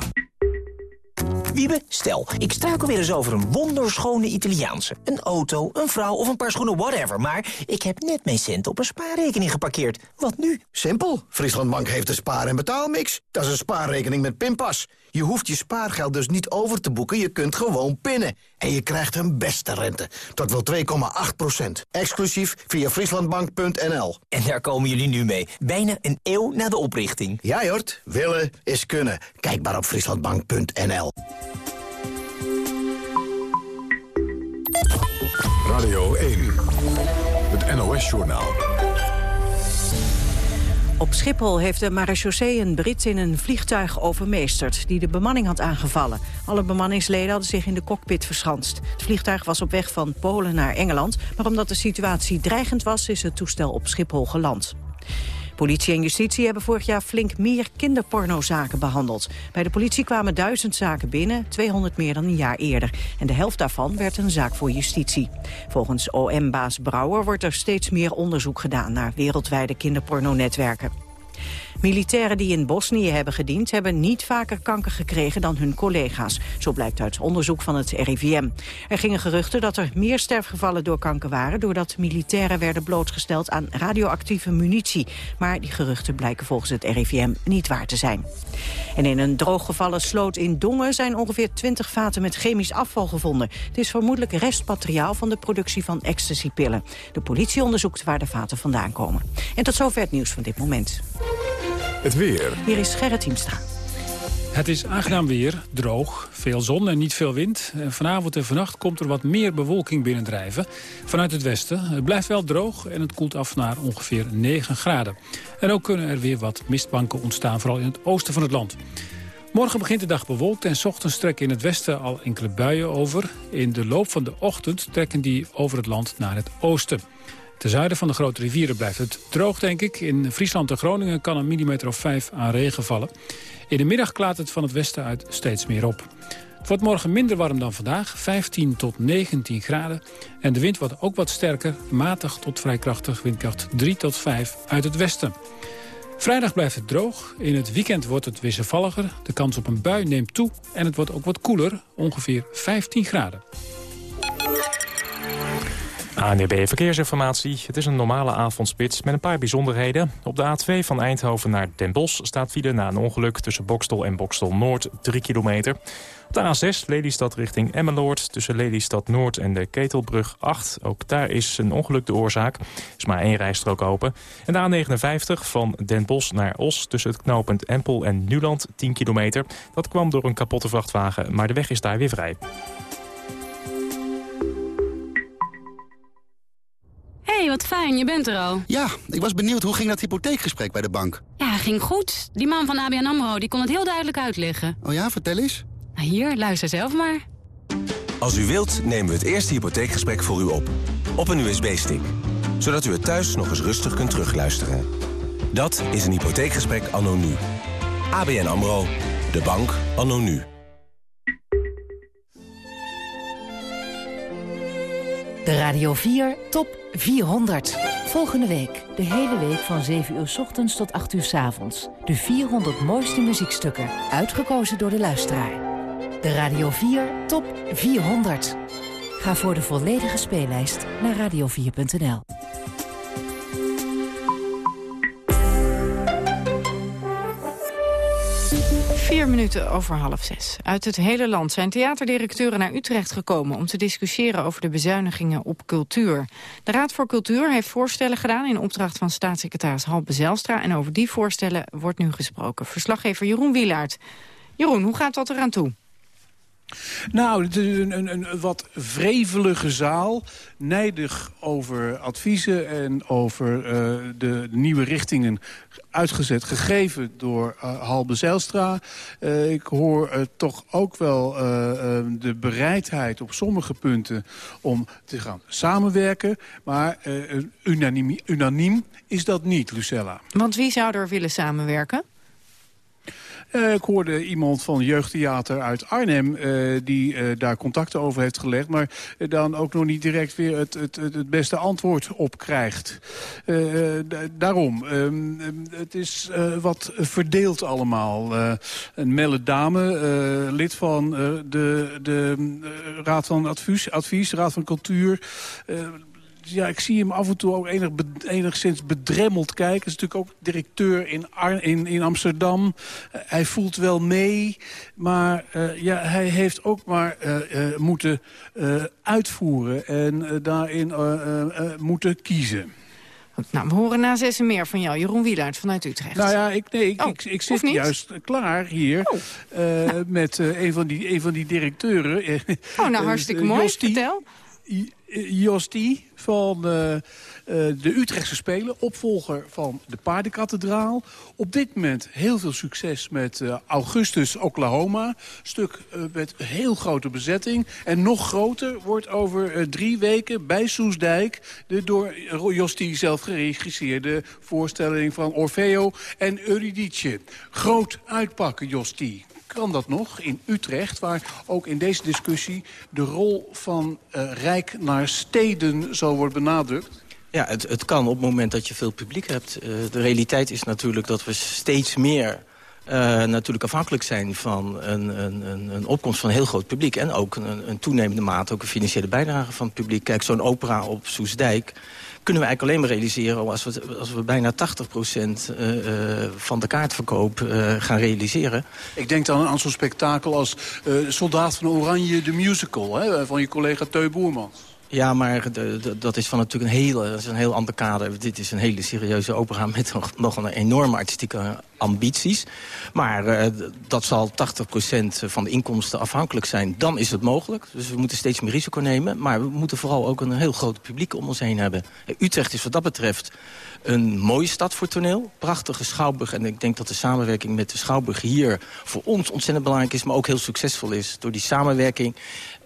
S25: Wiebe, stel, ik struikel weer eens over een wonderschone Italiaanse. Een auto, een vrouw of een paar schoenen, whatever. Maar ik heb net mijn cent op een spaarrekening geparkeerd. Wat nu?
S26: Simpel. Frieslandbank heeft een spaar- en betaalmix. Dat is een spaarrekening met pinpas. Je hoeft je spaargeld dus niet over te boeken, je kunt gewoon pinnen. En je krijgt een beste rente, tot wel 2,8 procent. Exclusief via frieslandbank.nl.
S25: En daar komen jullie nu mee, bijna een eeuw na de oprichting.
S26: Ja, Jort, willen is kunnen. Kijk maar op frieslandbank.nl.
S1: Radio 1, het NOS-journaal.
S2: Op Schiphol heeft de marechaussee een Brit in een vliegtuig overmeesterd... die de bemanning had aangevallen. Alle bemanningsleden hadden zich in de cockpit verschanst. Het vliegtuig was op weg van Polen naar Engeland... maar omdat de situatie dreigend was, is het toestel op Schiphol geland. Politie en justitie hebben vorig jaar flink meer kinderpornozaken behandeld. Bij de politie kwamen duizend zaken binnen, 200 meer dan een jaar eerder. En de helft daarvan werd een zaak voor justitie. Volgens OM-baas Brouwer wordt er steeds meer onderzoek gedaan... naar wereldwijde kinderpornonetwerken. Militairen die in Bosnië hebben gediend... hebben niet vaker kanker gekregen dan hun collega's. Zo blijkt uit onderzoek van het RIVM. Er gingen geruchten dat er meer sterfgevallen door kanker waren... doordat militairen werden blootgesteld aan radioactieve munitie. Maar die geruchten blijken volgens het RIVM niet waar te zijn. En in een drooggevallen sloot in Dongen... zijn ongeveer 20 vaten met chemisch afval gevonden. Het is vermoedelijk restmateriaal van de productie van ecstasypillen. De politie onderzoekt waar de vaten vandaan komen. En tot zover het nieuws van dit moment.
S1: Het weer.
S2: Hier is Gerrit Hiemstra.
S27: Het is aangenaam weer, droog, veel zon en niet veel wind. Vanavond en vannacht komt er wat meer bewolking binnendrijven vanuit het westen. Het blijft wel droog en het koelt af naar ongeveer 9 graden. En ook kunnen er weer wat mistbanken ontstaan, vooral in het oosten van het land. Morgen begint de dag bewolkt en s ochtends trekken in het westen al enkele buien over. In de loop van de ochtend trekken die over het land naar het oosten. Ten zuiden van de grote rivieren blijft het droog, denk ik. In Friesland en Groningen kan een millimeter of vijf aan regen vallen. In de middag klaart het van het westen uit steeds meer op. Het wordt morgen minder warm dan vandaag, 15 tot 19 graden. En de wind wordt ook wat sterker, matig tot vrij krachtig, windkracht 3 tot 5 uit het westen. Vrijdag blijft het droog. In het weekend wordt het wisselvalliger. De kans op een bui neemt toe en het wordt ook wat koeler, ongeveer 15 graden.
S3: ANDB Verkeersinformatie. Het is een normale avondspits met een paar bijzonderheden. Op de A2 van Eindhoven naar Den Bosch staat file na een ongeluk... tussen Bokstel en Bokstel Noord, 3 kilometer. Op de A6 Lelystad richting Emmeloord tussen Lelystad Noord en de Ketelbrug 8. Ook daar is een ongeluk de oorzaak. Is maar één rijstrook open. En de A59 van Den Bosch naar Os tussen het knooppunt Empel en Nuland, 10 kilometer. Dat kwam door een kapotte vrachtwagen, maar de weg is daar weer vrij.
S28: Hey, wat fijn, je bent er al.
S29: Ja, ik was benieuwd hoe ging dat hypotheekgesprek bij de bank?
S28: Ja, ging goed. Die man van ABN AMRO die kon het heel duidelijk uitleggen.
S29: Oh ja, vertel eens.
S28: Nou, hier, luister zelf maar.
S30: Als u wilt, nemen we het eerste hypotheekgesprek voor u op. Op een USB-stick. Zodat u het thuis nog eens rustig kunt terugluisteren. Dat is een hypotheekgesprek anno nu. ABN AMRO. De bank anno nu.
S31: De Radio 4 Top 400. Volgende week, de hele week van 7 uur s ochtends tot 8 uur s avonds. De 400 mooiste muziekstukken, uitgekozen door de luisteraar. De Radio 4 Top 400. Ga voor de volledige speellijst naar radio4.nl.
S11: Vier minuten over half zes. Uit het hele land zijn theaterdirecteuren naar Utrecht gekomen... om te discussiëren over de bezuinigingen op cultuur. De Raad voor Cultuur heeft voorstellen gedaan... in opdracht van staatssecretaris Halbe Zelstra. En over die voorstellen wordt nu gesproken. Verslaggever Jeroen Wielaert. Jeroen, hoe gaat dat eraan toe?
S32: Nou, het is een, een, een, wat vrevelige zaal. Nijdig over adviezen en over uh, de nieuwe richtingen uitgezet. Gegeven door uh, Halbe Zijlstra. Uh, ik hoor toch ook wel de bereidheid op sommige punten om te gaan samenwerken. Maar unaniem, unaniem is dat niet, Lucella.
S11: Want wie zou er willen samenwerken?
S32: Uh, ik hoorde iemand van Jeugdtheater uit Arnhem... Uh, die uh, daar contacten over heeft gelegd... maar dan ook nog niet direct weer het, het, het beste antwoord op krijgt. daarom, ehm, het is wat verdeeld allemaal. een Melle Dame, lid van de, de Raad van Advies, Advies, Raad van Cultuur ja, ik zie hem af en toe ook enig, enigszins bedremmeld kijken. Hij is natuurlijk ook directeur in, in, in Amsterdam. Uh, hij voelt wel mee, maar uh, ja, hij heeft ook maar uh, moeten uitvoeren... en daarin moeten kiezen.
S11: Nou, we horen na zessen meer van jou. Jeroen Wielaert vanuit Utrecht.
S32: Nou ja, ik, nee, ik, oh, ik, ik zit juist klaar hier oh. uh, met uh, een, van die, een van die directeuren.
S11: oh, nou hartstikke mooi. Vertel.
S32: Jostie van uh, uh, de Utrechtse Spelen. Opvolger van de Paardenkathedraal. Op dit moment heel veel succes met uh, Augustus Oklahoma. Stuk met heel grote bezetting. En nog groter wordt over drie weken bij Soesdijk... de door Jostie zelf geregisseerde voorstelling van Orfeo en Eurydice. Groot uitpakken, Jostie kan dat nog in Utrecht... waar ook in deze discussie de rol van uh, Rijk naar steden zo wordt benadrukt?
S33: Ja, het, het kan op het moment dat je veel publiek hebt. Uh, de realiteit is natuurlijk dat we steeds meer... Uh, natuurlijk afhankelijk zijn van een, een, een, opkomst van een heel groot publiek. En ook een, een toenemende mate ook een financiële bijdrage van het publiek. Kijk, zo'n opera op Soesdijk kunnen we eigenlijk alleen maar realiseren... als we, als we bijna 80 procent uh, uh, van de kaartverkoop uh, gaan realiseren.
S32: Ik denk dan aan zo'n spektakel als Soldaat van Oranje, de musical... Hè, van je collega Teu Boermans.
S33: Ja, maar dat is van natuurlijk een hele, dat is een heel ander kader. Dit is een hele serieuze opera met nog, nog een enorme artistieke ambities. Maar uh, dat zal 80% van de inkomsten afhankelijk zijn. Dan is het mogelijk. Dus we moeten steeds meer risico nemen. Maar we moeten vooral ook een heel groot publiek om ons heen hebben. Utrecht is wat dat betreft een mooie stad voor toneel. Prachtige Schouwburg. En ik denk dat de samenwerking met de Schouwburg hier... voor ons ontzettend belangrijk is, maar ook heel succesvol is. Door die samenwerking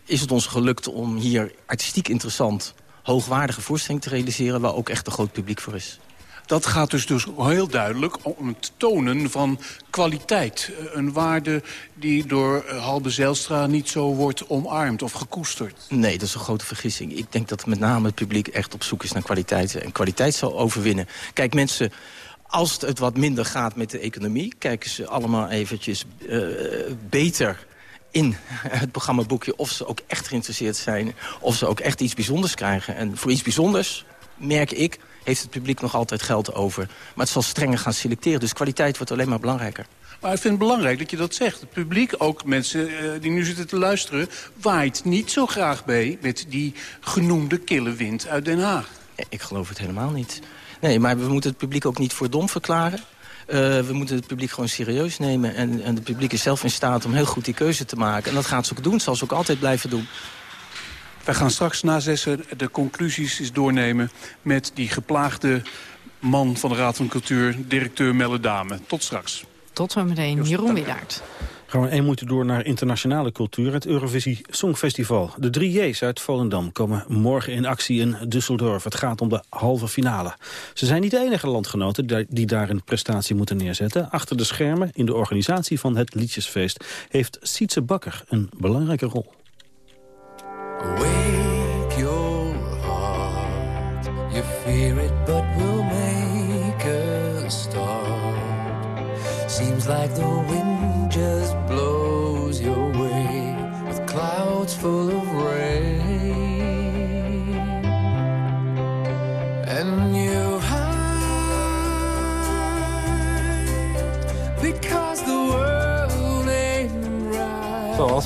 S33: is het ons gelukt om hier artistiek interessant... hoogwaardige voorstellingen te realiseren... waar ook echt een groot publiek voor is.
S32: Dat gaat dus, dus heel duidelijk om het tonen van kwaliteit. Een waarde die door eh, Halbe Zijlstra niet zo wordt omarmd of gekoesterd.
S33: Nee, dat is een grote vergissing. Ik denk dat met name het publiek echt op zoek is naar kwaliteit. En kwaliteit zal overwinnen. Kijk, mensen als het wat minder gaat met de economie... kijken ze allemaal eventjes uh, beter in het programmaboekje of ze ook echt geïnteresseerd zijn... of ze ook echt iets bijzonders krijgen. En voor iets bijzonders, merk ik, heeft het publiek nog altijd geld over. Maar het zal strenger gaan selecteren, dus kwaliteit wordt alleen maar belangrijker.
S32: Maar ik vind het belangrijk dat je dat zegt. Het publiek, ook mensen uh, die nu zitten te luisteren... waait niet zo graag mee met die genoemde kille wind uit Den Haag.
S33: Ik geloof het helemaal niet. Nee, maar we moeten het publiek ook niet voor dom verklaren. Uh, we moeten het publiek gewoon serieus nemen. En, en het publiek is zelf in staat om heel goed die keuze te maken. En dat gaat ze ook doen, dat zal ze ook altijd blijven doen.
S32: Wij gaan straks na zessen de conclusies eens doornemen... met die geplaagde man van de Raad van Cultuur, directeur Melle Dame. Tot straks.
S11: Tot zometeen, Jeroen Willaert.
S10: Gaan we één moeite door naar internationale cultuur, het Eurovisie Songfestival. De drie J's uit Volendam komen morgen in actie in Düsseldorf. Het gaat om de halve finale. Ze zijn niet de enige landgenoten die daar een prestatie moeten neerzetten. Achter de schermen in de organisatie van het Liedjesfeest heeft Sietse Bakker een belangrijke rol. Wake your heart, you fear it but we'll make a start. Seems like the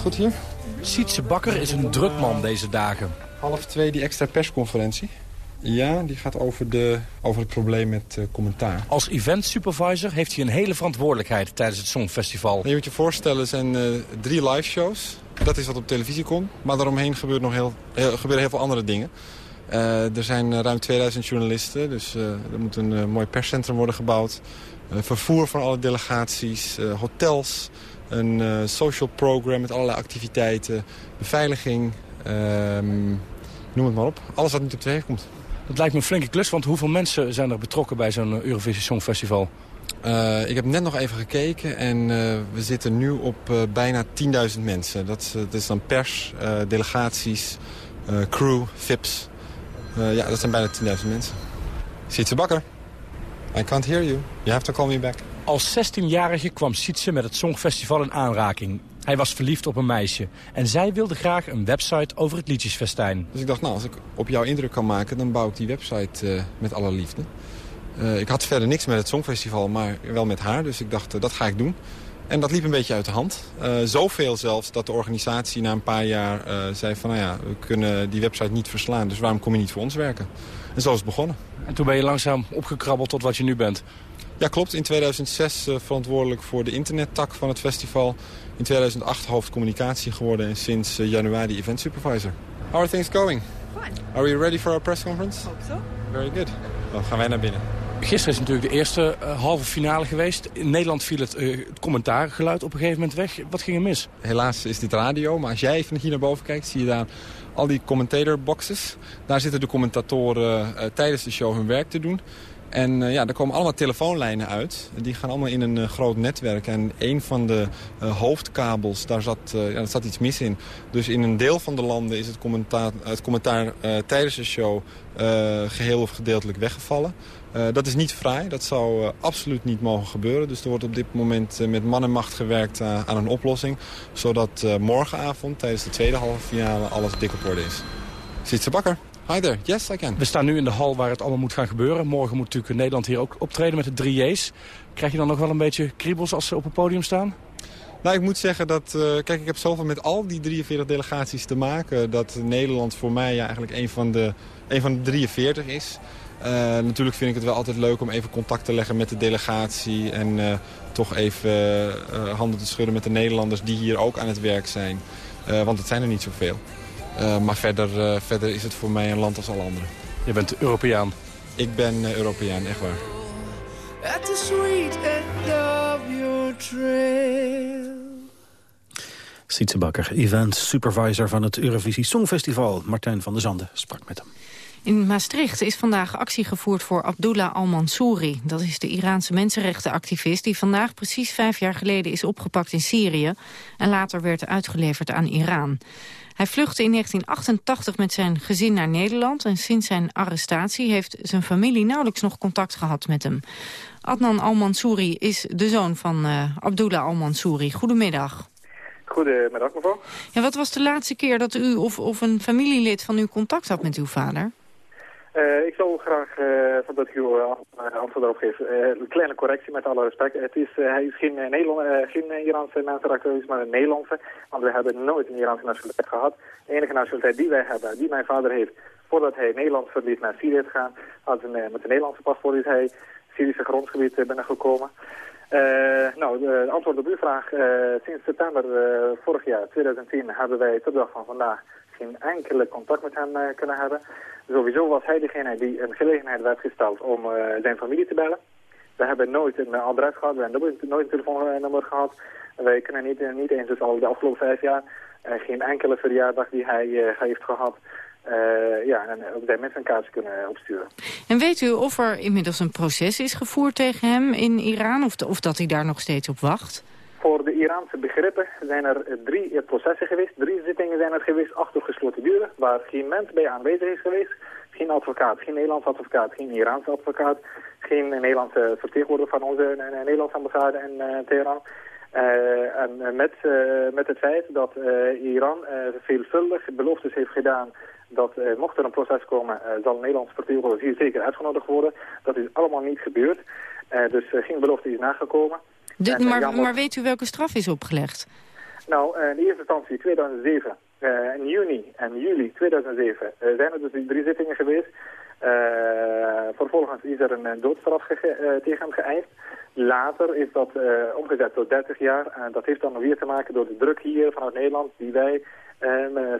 S34: goed hier?
S35: Sietse Bakker is een drukman deze dagen.
S34: Half twee die extra persconferentie. Ja, die gaat over, de, over het probleem met uh, commentaar.
S35: Als event supervisor heeft hij een hele verantwoordelijkheid tijdens het Songfestival.
S34: Je moet je voorstellen, er zijn uh, drie live shows. Dat is wat op televisie komt. Maar daaromheen gebeurt nog heel, heel, gebeuren heel veel andere dingen. Uh, er zijn ruim 2000 journalisten, dus er moet een mooi perscentrum worden gebouwd. vervoer van alle delegaties, hotels, een social program met allerlei activiteiten, beveiliging, ehm, noem het maar op. Alles wat niet op tv komt.
S35: Dat lijkt me een flinke klus, want hoeveel mensen zijn er betrokken bij zo'n Eurovisie Songfestival?
S34: Uh, ik heb net nog even gekeken en uh, we zitten nu op uh, bijna 10.000 mensen. Dat, dat, is dan pers, delegaties, crew, VIPs. ja, dat zijn bijna 10.000 mensen. Sietse Bakker, I can't hear you. You have to call me back.
S35: Als 16-jarige kwam Sietse met het Songfestival in aanraking. Hij was verliefd op een meisje en zij wilde graag een website over het liedjesfestijn.
S34: Dus ik dacht, nou, als ik op jou indruk kan maken, dan bouw ik die website uh, met alle liefde. Uh, ik had verder niks met het Songfestival, maar wel met haar. Dus ik dacht, uh, dat ga ik doen. En dat liep een beetje uit de hand. zoveel zelfs dat de organisatie na een paar jaar zei van... nou ja, we kunnen die website niet verslaan, dus waarom kom je niet voor ons werken? En zo is het begonnen.
S35: En toen ben je langzaam opgekrabbeld tot wat je nu bent?
S34: Ja, klopt. In 2006 verantwoordelijk voor de internettak van het festival in 2008 hoofdcommunicatie geworden en sinds uh, januari event supervisor. How are things going?
S36: Fine.
S34: Are we ready for our press conference?
S36: Hope so.
S34: Very good. Dan gaan wij naar binnen.
S35: Gisteren is natuurlijk de eerste uh, halve finale geweest. In Nederland viel het, uh, het, commentaargeluid op een gegeven moment weg. Wat ging er mis?
S34: Helaas is dit radio, maar als jij even hier naar boven kijkt... zie je daar al die commentatorboxes. Daar zitten de commentatoren tijdens de show hun werk te doen. En uh, ja, er komen allemaal telefoonlijnen uit. Die gaan allemaal in een uh, groot netwerk. En een van de uh, hoofdkabels, daar zat, ja, daar zat iets mis in. Dus in een deel van de landen is het commentaar, commentaar tijdens de show geheel of gedeeltelijk weggevallen. dat is niet vrij, dat zou absoluut niet mogen gebeuren. Dus er wordt op dit moment met man en macht gewerkt aan een oplossing. Zodat morgenavond tijdens de tweede halve finale alles dik op orde is. Ziet ze bakker. Hi there. Yes, I can.
S35: We staan nu in de hal waar het allemaal moet gaan gebeuren. Morgen moet natuurlijk Nederland hier ook optreden met de drie J's. Krijg je dan nog wel een beetje kriebels als ze op het podium staan?
S34: Nou, ik moet zeggen dat... Uh, kijk, ik heb zoveel met al die 43 delegaties te maken... dat Nederland voor mij ja, eigenlijk een van de, een van de 43 is. Uh, natuurlijk vind ik het wel altijd leuk om even contact te leggen met de delegatie... en uh, toch even handen te schudden met de Nederlanders die hier ook aan het werk zijn. want het zijn er niet zoveel. Uh, maar verder, uh, verder is het voor mij een land als alle anderen.
S35: Je bent Europeaan?
S34: Ik ben uh, Europeaan, echt waar. At the sweet end of your
S10: trail. Sietse Bakker, event supervisor van het Eurovisie Songfestival. Martijn van der Zanden sprak met hem.
S11: In Maastricht is vandaag actie gevoerd voor Abdullah al-Mansouri. Dat is de Iraanse mensenrechtenactivist die vandaag precies vijf jaar geleden is opgepakt in Syrië... en later werd uitgeleverd aan Iran. Hij vluchtte in 1988 met zijn gezin naar Nederland... en sinds zijn arrestatie heeft zijn familie nauwelijks nog contact gehad met hem. Adnan al-Mansouri is de zoon van uh, Abdullah al-Mansouri. Goedemiddag.
S37: Goedemiddag, mevrouw.
S11: Ja, wat was de laatste keer dat u of, of een familielid van u contact had met uw vader?
S37: Uh, ik zou graag, uh, voordat ik uw uh, antwoord erop geef, een kleine correctie met alle respect. Het is, hij is geen, Nederland, geen Iraanse mensenrechtenactivist, maar een Nederlandse. Want we hebben nooit een Iraanse nationaliteit gehad. De enige nationaliteit die wij hebben, die mijn vader heeft, voordat hij Nederland verliet naar Syrië te gaan, had een, met een Nederlandse paspoort is hij Syrische grondgebied binnengekomen. nou, de antwoord op uw vraag. sinds september vorig jaar, 2010, hebben wij tot de dag van vandaag geen enkele contact met hem kunnen hebben. Sowieso was hij degene die een gelegenheid werd gesteld om uh, zijn familie te bellen. We hebben nooit een adres gehad, we hebben nooit een telefoonnummer gehad. Wij kunnen niet, niet eens dus al de afgelopen vijf jaar geen enkele verjaardag die hij heeft gehad. ja, en ook daar mensen een kaartje kunnen opsturen.
S11: En weet u of er inmiddels een proces is gevoerd tegen hem in Iran... of, of dat hij daar nog steeds op wacht?
S37: Voor de Iraanse begrippen zijn er drie processen geweest. Drie zittingen zijn er geweest achter gesloten deuren... waar geen mens bij aanwezig is geweest. Geen advocaat, geen Nederlandse advocaat, geen Iraanse advocaat... geen Nederlandse vertegenwoordiger van onze Nederlandse ambassade in Teheran... En met, met het feit dat Iran veelvuldig beloftes heeft gedaan dat mocht er een proces komen, zal een Nederlandse vertegenwoordiger hier zeker uitgenodigd worden. Dat is allemaal niet gebeurd. dus geen belofte is nagekomen.
S11: De, maar, maar weet u welke straf is opgelegd?
S37: Nou, in eerste instantie 2007, in juni en juli 2007 zijn er dus drie zittingen geweest. vervolgens is er een doodstraf tegen hem geëist. Later is dat uh, omgezet tot 30 jaar. En dat heeft dan weer te maken door de druk hier vanuit Nederland... die wij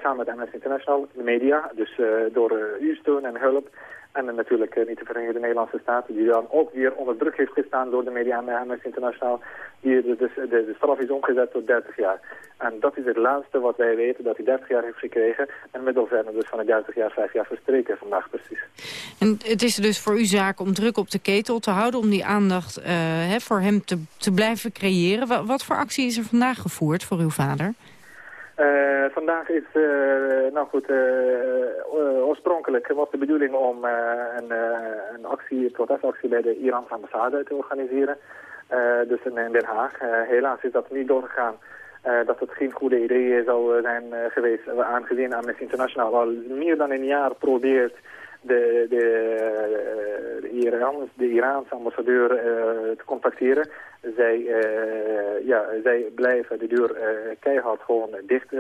S37: samen met Amnesty International, de media... dus door uw steun en hulp... en natuurlijk niet te vergeten de Nederlandse staat... die dan ook weer onder druk heeft gestaan door de media en Amnesty International... die dus de, de straf is omgezet tot 30 jaar. En dat is het laatste wat wij weten, dat hij 30 jaar heeft gekregen. En inmiddels zijn er dus van het 30 jaar 5 jaar verstreken vandaag precies.
S11: En het is dus voor u zaak om druk op de ketel te houden... om die aandacht uh, hè, voor hem te, te blijven creëren. Wat, wat, voor actie is er vandaag gevoerd voor uw vader?
S37: Uh, vandaag is, uh, nou goed, oorspronkelijk was de bedoeling om een, een actie, protestactie bij de Iraanse ambassade te organiseren. dus in Den Haag. helaas is dat niet doorgegaan. Uh, dat het geen goede idee zou zijn uh, geweest. Uh, aangezien Amnesty International al meer dan een jaar probeert de, de, de, Iran, de Iraanse ambassadeur te contacteren. Zij, ja, zij blijven de deur keihard gewoon dicht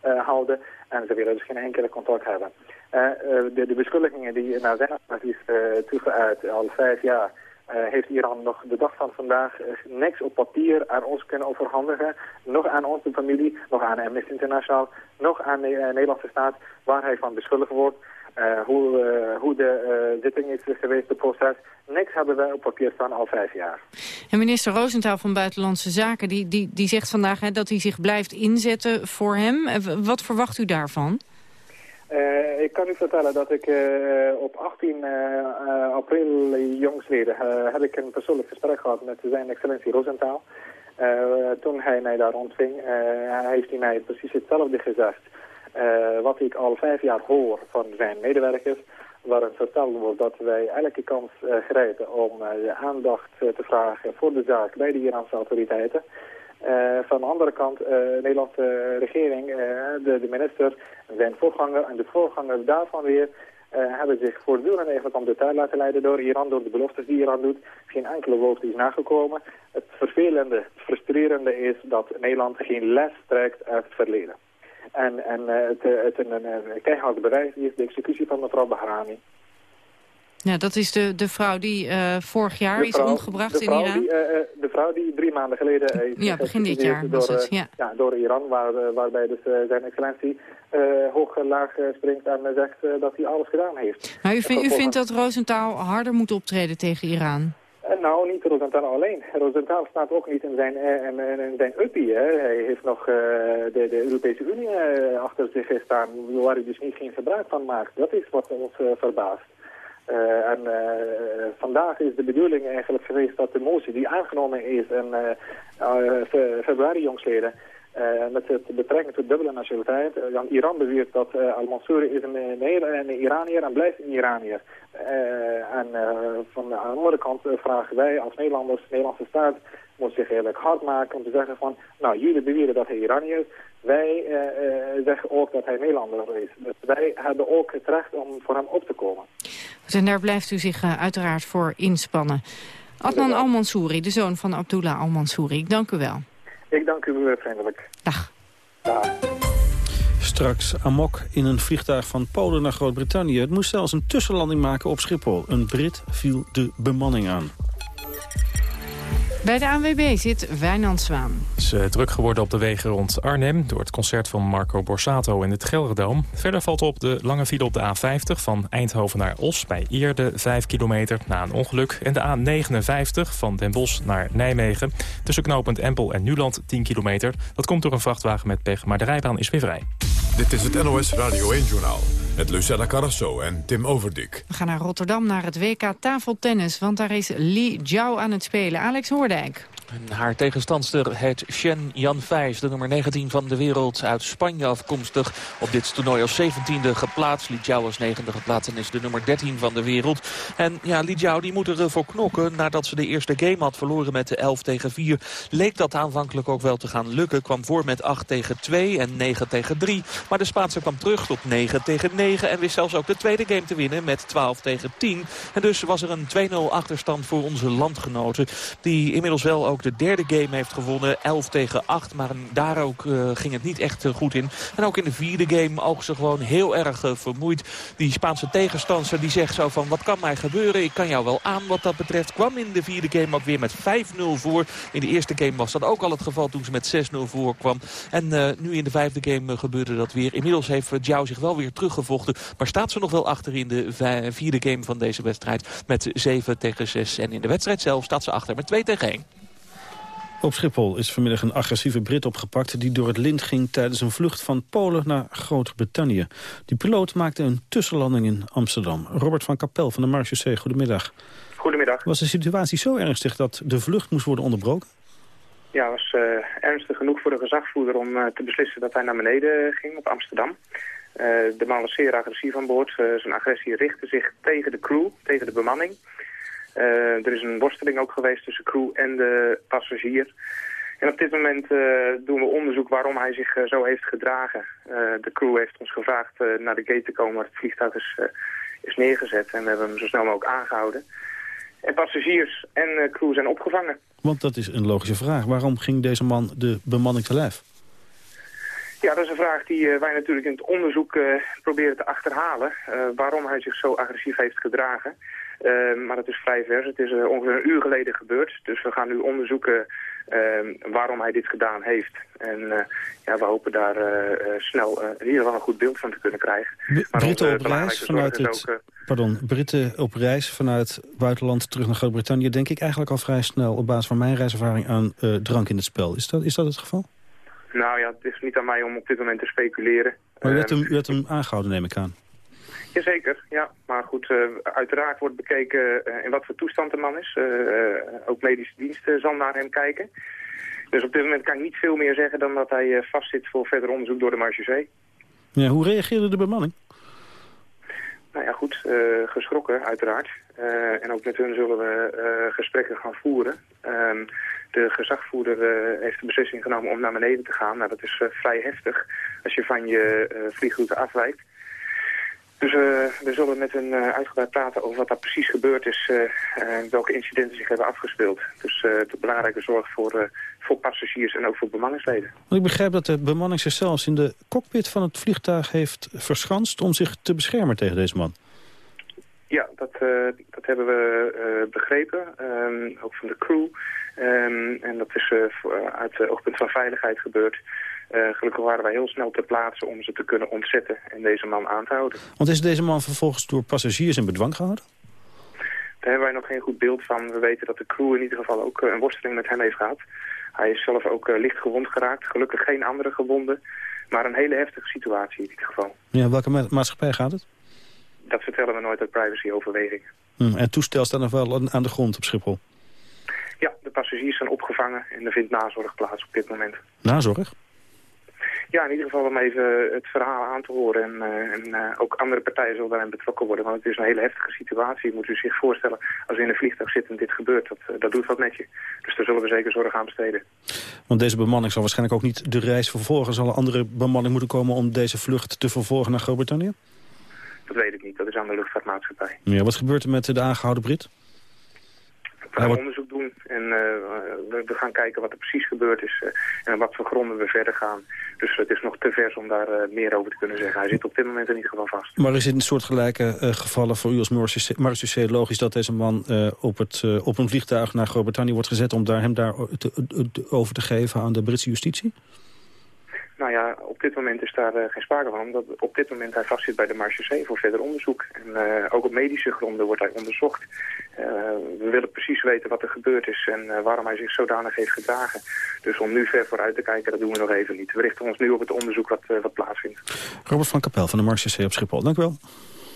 S37: houden en ze willen dus geen enkele contact hebben. de, de beschuldigingen die naar zijn is toegeuit al vijf jaar uh, heeft Iran nog de dag van vandaag uh, niks op papier aan ons kunnen overhandigen. Nog aan onze familie, nog aan Amnesty International, nog aan de uh, Nederlandse staat waar hij van beschuldigd wordt. Hoe, hoe de zitting is geweest, het proces. Niks hebben wij op papier staan al vijf jaar.
S11: En minister Roosentaal van Buitenlandse Zaken die, die, die zegt vandaag hè, dat hij zich blijft inzetten voor hem. Wat verwacht u daarvan?
S37: Uh, ik kan u vertellen dat ik uh, op 18 uh, april jongsleden heb ik een persoonlijk gesprek gehad met zijn excellentie Rosenthal. toen hij mij daar ontving, heeft hij mij precies hetzelfde gezegd. Wat ik al vijf jaar hoor van zijn medewerkers, waarin verteld wordt dat wij elke kans grijpen om de aandacht te vragen voor de zaak bij de Iraanse autoriteiten. Van de andere kant, de Nederlandse regering, de, de, minister, zijn voorganger en de voorganger daarvan weer... hebben zich voortdurend eigenlijk om de tuin laten leiden door Iran, door de beloftes die Iran doet. Geen enkele belofte is nagekomen. Het vervelende, frustrerende is dat Nederland geen les trekt uit het verleden. En, en het, het een, een keihard bewijs is de executie van mevrouw Bahrami.
S11: Ja, dat is de, de vrouw die uh, vorig jaar vrouw, is omgebracht in Iran.
S37: Die, uh, de vrouw die drie maanden geleden is
S11: ja, begin dit jaar
S37: door,
S11: het, ja.
S37: ja. door Iran, waar, waarbij dus zijn excellentie hoog en laag springt en zegt dat hij alles gedaan heeft.
S11: Maar u, vind, u vindt dat Rosenthal harder moet optreden tegen Iran?
S37: Nou, niet Rosenthal alleen. Rosenthal staat ook niet in zijn, in, in zijn uppie. Hè. Hij heeft nog de, de, Europese Unie achter zich staan, waar hij dus niet geen gebruik van maakt. Dat is wat ons verbaast. En vandaag is de bedoeling eigenlijk geweest dat de motie die aangenomen is in februari jongsleden, met het betrekking tot dubbele nationaliteit. want Iran beweert dat Al-Mansour is een, een, een Iranier en blijft een Iranier. en van de andere kant vragen wij als Nederlanders, de Nederlandse staat, moet zich eigenlijk hard maken om te zeggen van, nou jullie beweren dat hij Iranier is, wij uh, zeggen ook dat hij Nederlander is. Dus wij hebben ook het recht om voor hem op te komen.
S11: en daar blijft u zich uh, uiteraard voor inspannen. Adnan Al-Mansouri, de zoon van Abdullah Al-Mansouri. Ik dank u wel.
S37: Ik dank u vriendelijk.
S11: Dag.
S37: Dag.
S10: Straks amok in een vliegtuig van Polen naar Groot-Brittannië. Het moest zelfs een tussenlanding maken op Schiphol. Een Brit viel de bemanning aan.
S11: Bij de ANWB zit Wijnand Zwaan.
S3: Het is uh, druk geworden op de wegen rond Arnhem... door het concert van Marco Borsato in het Gelderdoom. Verder valt op de lange file op de A50 van Eindhoven naar Os... bij Eerde 5 kilometer na een ongeluk. En de A59 van Den Bosch naar Nijmegen. Tussen knooppunt Empel en Nuland 10 kilometer. Dat komt door een vrachtwagen met pech, maar de rijbaan is weer vrij.
S1: Dit is het NOS Radio 1-journaal met Lucella Carrasso en Tim Overdik.
S11: We gaan naar Rotterdam, naar het WK tafeltennis. Want daar is Li Jiao aan het spelen. Alex Hoordijk.
S36: Haar tegenstandster het Shen Yan Vijs, de nummer 19 van de wereld uit Spanje afkomstig. Op dit toernooi als 17e geplaatst. Li Jiao als 9e geplaatst en is de nummer 13 van de wereld. En ja, Li Jiao die moet ervoor knokken. Nadat ze de eerste game had verloren met de 11 tegen 4... leek dat aanvankelijk ook wel te gaan lukken. Kwam voor met 8 tegen 2 en 9 tegen 3. Maar de Spaanse kwam terug tot 9 tegen 9. En wist zelfs ook de tweede game te winnen met 12 tegen 10. En dus was er een 2-0 achterstand voor onze landgenoten. Die inmiddels wel de derde game heeft gewonnen. 11 tegen 8, maar daar ook uh, ging het niet echt uh, goed in. En ook in de vierde game ook ze gewoon heel erg uh, vermoeid. Die Spaanse tegenstander die zegt zo van wat kan mij gebeuren? Ik kan jou wel aan wat dat betreft. Kwam in de vierde game ook weer met 5-0 voor. In de eerste game was dat ook al het geval toen ze met 6-0 voor kwam. En nu in de vijfde game gebeurde dat weer. Inmiddels heeft Jou zich wel weer teruggevochten. Maar staat ze nog wel achter in de vierde game van deze wedstrijd met 7 tegen 6. En in de wedstrijd zelf staat ze achter met 2 tegen 1.
S10: Op Schiphol is vanmiddag een agressieve Brit opgepakt... die door het lint ging tijdens een vlucht van Polen naar Groot-Brittannië. Die piloot maakte een tussenlanding in Amsterdam. Robert van Kapel van de Marche goedemiddag.
S38: Goedemiddag.
S10: Was de situatie zo ernstig dat de vlucht moest worden onderbroken?
S38: Ja, het was uh, ernstig genoeg voor de gezagvoerder om uh, te beslissen dat hij naar beneden ging op Amsterdam. Uh, de man was zeer agressief aan boord. zijn agressie richtte zich tegen de crew, tegen de bemanning. Uh, er is een worsteling ook geweest tussen crew en de passagier. En op dit moment uh, doen we onderzoek waarom hij zich uh, zo heeft gedragen. de crew heeft ons gevraagd naar de gate te komen waar het vliegtuig is, is neergezet. En we hebben hem zo snel mogelijk aangehouden. En passagiers en crew zijn opgevangen.
S10: Want dat is een logische vraag. Waarom ging deze man de bemanning te lijf?
S38: Ja, dat is een vraag die wij natuurlijk in het onderzoek proberen te achterhalen. waarom hij zich zo agressief heeft gedragen. Uh, maar het is vrij vers. Het is uh, ongeveer een uur geleden gebeurd. Dus we gaan nu onderzoeken uh, waarom hij dit gedaan heeft. En eh, ja, we hopen daar snel in ieder geval een goed beeld van te kunnen krijgen.
S10: Britten op reis vanuit het... Ook, pardon, Britten op reis vanuit buitenland terug naar Groot-Brittannië... denk ik eigenlijk al vrij snel op basis van mijn reiservaring aan drank in het spel. Is dat, is dat het geval?
S38: Nou ja, het is niet aan mij om op dit moment te speculeren.
S10: Maar u hebt hem, u hebt hem aangehouden, neem ik aan.
S38: Jazeker, ja. Maar goed, uh, uiteraard wordt bekeken uh, in wat voor toestand de man is. Uh, ook medische diensten zal naar hem kijken. Dus op dit moment kan ik niet veel meer zeggen dan dat hij vastzit voor verder onderzoek door de Marchezee.
S10: Ja, hoe reageerde de bemanning?
S38: Nou ja, goed, geschrokken uiteraard. en ook met hun zullen we gesprekken gaan voeren. Ehm, de gezagvoerder heeft de beslissing genomen om naar beneden te gaan. Nou, dat is vrij heftig als je van je vliegroute afwijkt. Dus uh, we zullen met hen uh, uitgebreid praten over wat daar precies gebeurd is uh, en welke incidenten zich hebben afgespeeld. Dus de belangrijke zorg voor, voor passagiers en ook voor bemanningsleden.
S10: Ik begrijp dat de bemanning zich zelfs in de cockpit van het vliegtuig heeft verschanst om zich te beschermen tegen deze man.
S38: Ja, dat, dat hebben we begrepen, um, ook van de crew. Um, en dat is uit het oogpunt van veiligheid gebeurd. Uh, gelukkig waren wij heel snel ter plaatse om ze te kunnen ontzetten en deze man aan te houden.
S10: Want is deze man vervolgens door passagiers in bedwang gehouden?
S38: Daar hebben wij nog geen goed beeld van. We weten dat de crew in ieder geval ook uh, een worsteling met hem heeft gehad. Hij is zelf ook uh, licht gewond geraakt. Gelukkig geen andere gewonden. Maar een hele heftige situatie in ieder geval.
S10: Ja, welke ma maatschappij gaat het?
S38: Dat vertellen we nooit uit privacyoverwegingen.
S10: Hm, en het toestel staat nog wel aan de grond op Schiphol?
S38: Ja, de passagiers zijn opgevangen en er vindt nazorg plaats op dit moment.
S10: Nazorg?
S38: Ja, in ieder geval om even het verhaal aan te horen. En, uh, en uh, ook andere partijen zullen daarin betrokken worden. Want het is een hele heftige situatie. Moet u zich voorstellen, als u in een vliegtuig zit en dit gebeurt, dat, uh, dat doet wat met je. Dus daar zullen we zeker zorg aan besteden.
S10: Want deze bemanning zal waarschijnlijk ook niet de reis vervolgen. Zal er andere bemanning moeten komen om deze vlucht te vervolgen naar Groot-Brittannië?
S38: Dat weet ik niet. Dat is aan de luchtvaartmaatschappij.
S10: Ja, wat gebeurt er met de aangehouden Brit?
S38: We gaan onderzoek doen en we, we, gaan kijken wat er precies gebeurd is en wat voor gronden we verder gaan. Dus het is nog te vers om daar meer over te kunnen zeggen. Hij zit op dit moment in ieder geval vast.
S10: Maar is het een soortgelijke gevallen voor u als Marseille logisch dat deze man op, het, op een vliegtuig naar Groot-Brittannië wordt gezet om daar, hem daar te, over te geven aan de Britse justitie?
S38: Nou ja, op dit moment is daar uh, geen sprake van. Omdat op dit moment hij vastzit bij de Marche voor verder onderzoek. En uh, ook op medische gronden wordt hij onderzocht. Uh, we willen precies weten wat er gebeurd is en waarom hij zich zodanig heeft gedragen. Dus om nu ver vooruit te kijken, dat doen we nog even niet. We richten ons nu op het onderzoek wat, wat plaatsvindt.
S10: Robert van Kapel van de Marche op Schiphol. Dank u wel.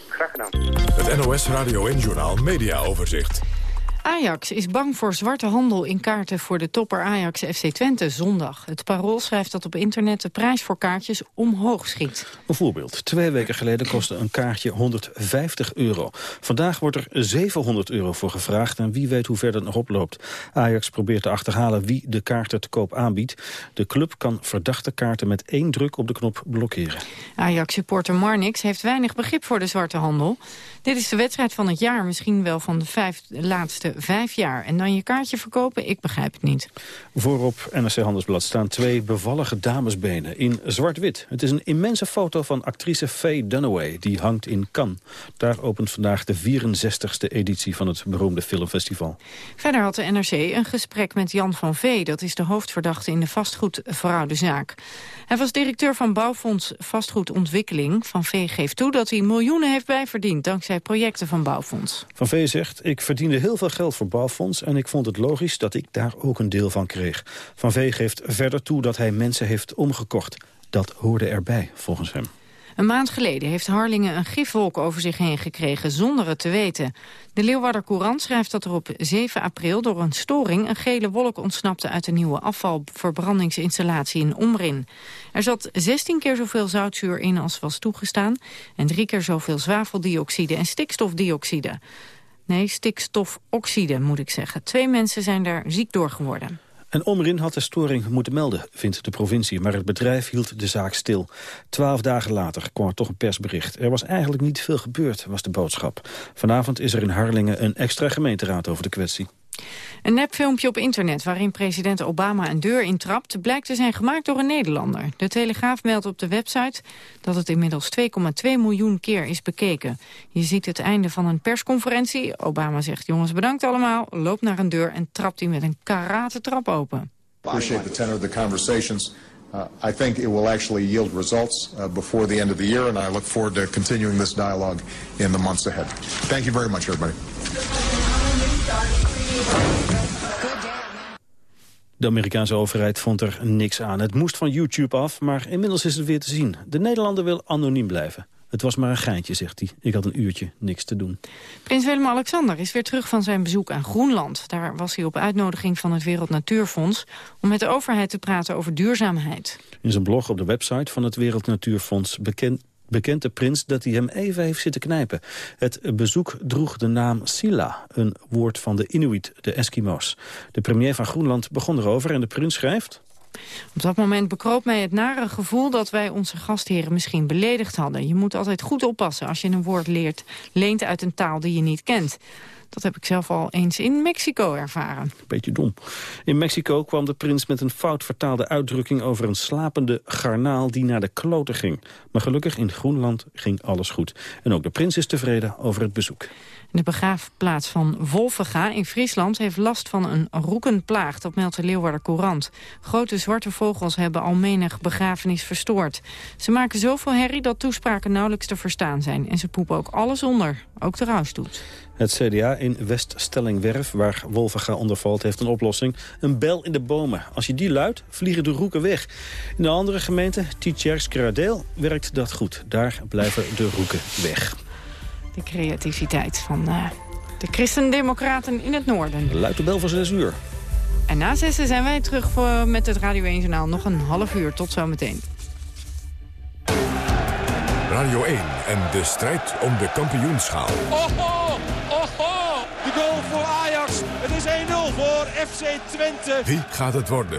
S38: Graag gedaan.
S1: Het NOS Radio en Journal Media Overzicht.
S11: Ajax is bang voor zwarte handel in kaarten voor de topper Ajax FC Twente zondag. Het Parool schrijft dat op internet de prijs voor kaartjes omhoog schiet.
S10: Een voorbeeld. Twee weken geleden kostte een kaartje 150 euro. Vandaag wordt er 700 euro voor gevraagd en wie weet hoe ver dat nog oploopt. Ajax probeert te achterhalen wie de kaarten te koop aanbiedt. De club kan verdachte kaarten met één druk op de knop blokkeren.
S11: Ajax-supporter Marnix heeft weinig begrip voor de zwarte handel. Dit is de wedstrijd van het jaar, misschien wel van de vijf laatste vijf jaar. En dan je kaartje verkopen, ik begrijp het niet.
S10: Voorop NRC Handelsblad staan twee bevallige damesbenen in zwart-wit. Het is een immense foto van actrice Faye Dunaway, die hangt in Cannes. Daar opent vandaag de 64ste editie van het beroemde filmfestival.
S11: Verder had de NRC een gesprek met Jan van Vee. Dat is de hoofdverdachte in de vastgoedfraudezaak. Hij was directeur van Bouwfonds Vastgoedontwikkeling. Van Vee geeft toe dat hij miljoenen heeft bijverdiend... dankzij projecten van Bouwfonds.
S10: Van Vee zegt, ik verdiende heel veel geld voor en ik vond het logisch dat ik daar ook een deel van kreeg. Van Vee geeft verder toe dat hij mensen heeft omgekocht. Dat hoorde erbij, volgens hem.
S11: Een maand geleden heeft Harlingen een gifwolk over zich heen gekregen zonder het te weten. De Leeuwarder Courant schrijft dat er op 7 april door een storing een gele wolk ontsnapte uit de nieuwe afvalverbrandingsinstallatie in Omrin. Er zat 16 keer zoveel zoutzuur in als was toegestaan en drie keer zoveel zwaveldioxide en stikstofdioxide. Nee, stikstofoxide moet ik zeggen. Twee mensen zijn daar ziek door geworden.
S10: En Omrin had de storing moeten melden, vindt de provincie. Maar het bedrijf hield de zaak stil. Twaalf dagen later kwam er toch een persbericht. Er was eigenlijk niet veel gebeurd, was de boodschap. Vanavond is er in Harlingen een extra gemeenteraad over de kwestie.
S11: Een nepfilmpje op internet waarin president Obama een deur intrapt... blijkt te zijn gemaakt door een Nederlander. De Telegraaf meldt op de website dat het inmiddels 2,2 miljoen keer is bekeken. Je ziet het einde van een persconferentie. Obama zegt, jongens bedankt allemaal, loopt naar een deur... en trapt hij met een karate trap open.
S39: Tenor. Uh, I think it will actually yield results uh, before the end of the year, and I look forward to continuing this dialogue in the months ahead. Thank you very much, everybody.
S10: De Amerikaanse overheid vond er niks aan. Het moest van YouTube af, maar inmiddels is het weer te zien. De Nederlander wil anoniem blijven. Het was maar een geintje, zegt hij. Ik had een uurtje niks te doen.
S11: Prins Willem-Alexander is weer terug van zijn bezoek aan Groenland. Daar was hij op uitnodiging van het Wereld Natuurfonds... om met de overheid te praten over duurzaamheid.
S10: In zijn blog op de website van het Wereld Natuurfonds bekend bekent de prins dat hij hem even heeft zitten knijpen. Het bezoek droeg de naam Sila, een woord van de Inuit, de Eskimo's. De premier van Groenland begon erover en de prins schrijft...
S11: Op dat moment bekroop mij het nare gevoel dat wij onze gastheren misschien beledigd hadden. Je moet altijd goed oppassen als je een woord leert, leent uit een taal die je niet kent. Dat heb ik zelf al eens in Mexico ervaren.
S10: Beetje dom. In Mexico kwam de prins met een fout vertaalde uitdrukking... over een slapende garnaal die naar de kloten ging. Maar gelukkig in Groenland ging alles goed. En ook de prins is tevreden over het bezoek.
S11: De begraafplaats van Wolvega in Friesland heeft last van een roekenplaag. Dat meldt de Leeuwarder Courant. Grote zwarte vogels hebben al menig begrafenis verstoord. Ze maken zoveel herrie dat toespraken nauwelijks te verstaan zijn. En ze poepen ook alles onder, ook de rouwstoet.
S10: Het CDA in Weststellingwerf, waar Wolvega onder valt, heeft een oplossing. Een bel in de bomen. Als je die luidt, vliegen de roeken weg. In de andere gemeente, Tietjers-Kradeel, werkt dat goed. Daar blijven de roeken weg
S11: de creativiteit van uh, de christendemocraten in het noorden.
S10: Luidt de bel van 6 uur.
S11: En na zessen zijn wij terug voor, met het Radio 1 Journaal. Nog een half uur. Tot zometeen.
S1: Radio 1 en de strijd om de kampioenschaal.
S40: Oho, oho, de goal voor Ajax. Het is 1-0 voor FC Twente.
S1: Wie gaat het worden?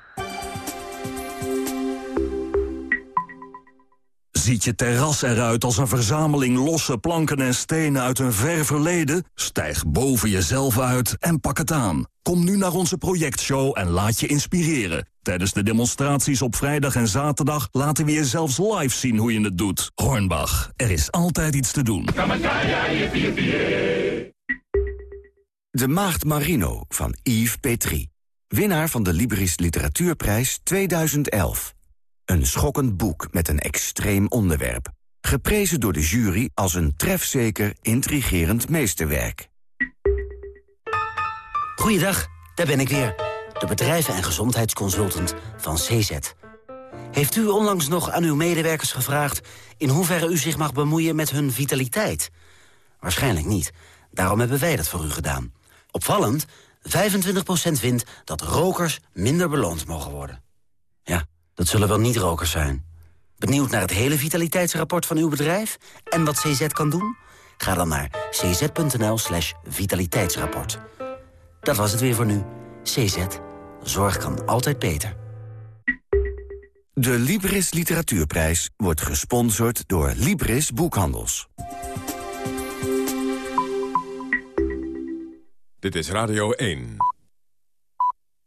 S41: Ziet je terras eruit als een verzameling losse planken en stenen uit een ver verleden? Stijg boven jezelf uit en pak het aan. Kom nu naar onze projectshow en laat je inspireren. Tijdens de demonstraties op vrijdag en zaterdag laten we je zelfs live zien hoe je het doet. Hornbach, er is altijd iets te doen.
S42: De Maagd Marino van Yves Petrie. Winnaar van de Libris Literatuurprijs 2011. Een schokkend boek met een extreem onderwerp. Geprezen door de jury als een trefzeker, intrigerend meesterwerk.
S43: Goeiedag, daar ben ik weer. De bedrijven- en gezondheidsconsultant van CZ. Heeft u onlangs nog aan uw medewerkers gevraagd... in hoeverre u zich mag bemoeien met hun vitaliteit? Waarschijnlijk niet. Daarom hebben wij dat voor u gedaan. Opvallend, 25% vindt dat rokers minder beloond mogen worden. Dat zullen wel niet-rokers zijn. Benieuwd naar het hele vitaliteitsrapport van uw bedrijf? En wat CZ kan doen? Ga dan naar cz.nl slash vitaliteitsrapport. Dat was het weer voor nu. CZ. Zorg kan altijd beter.
S42: De Libris Literatuurprijs wordt gesponsord door Libris Boekhandels.
S1: Dit is Radio 1.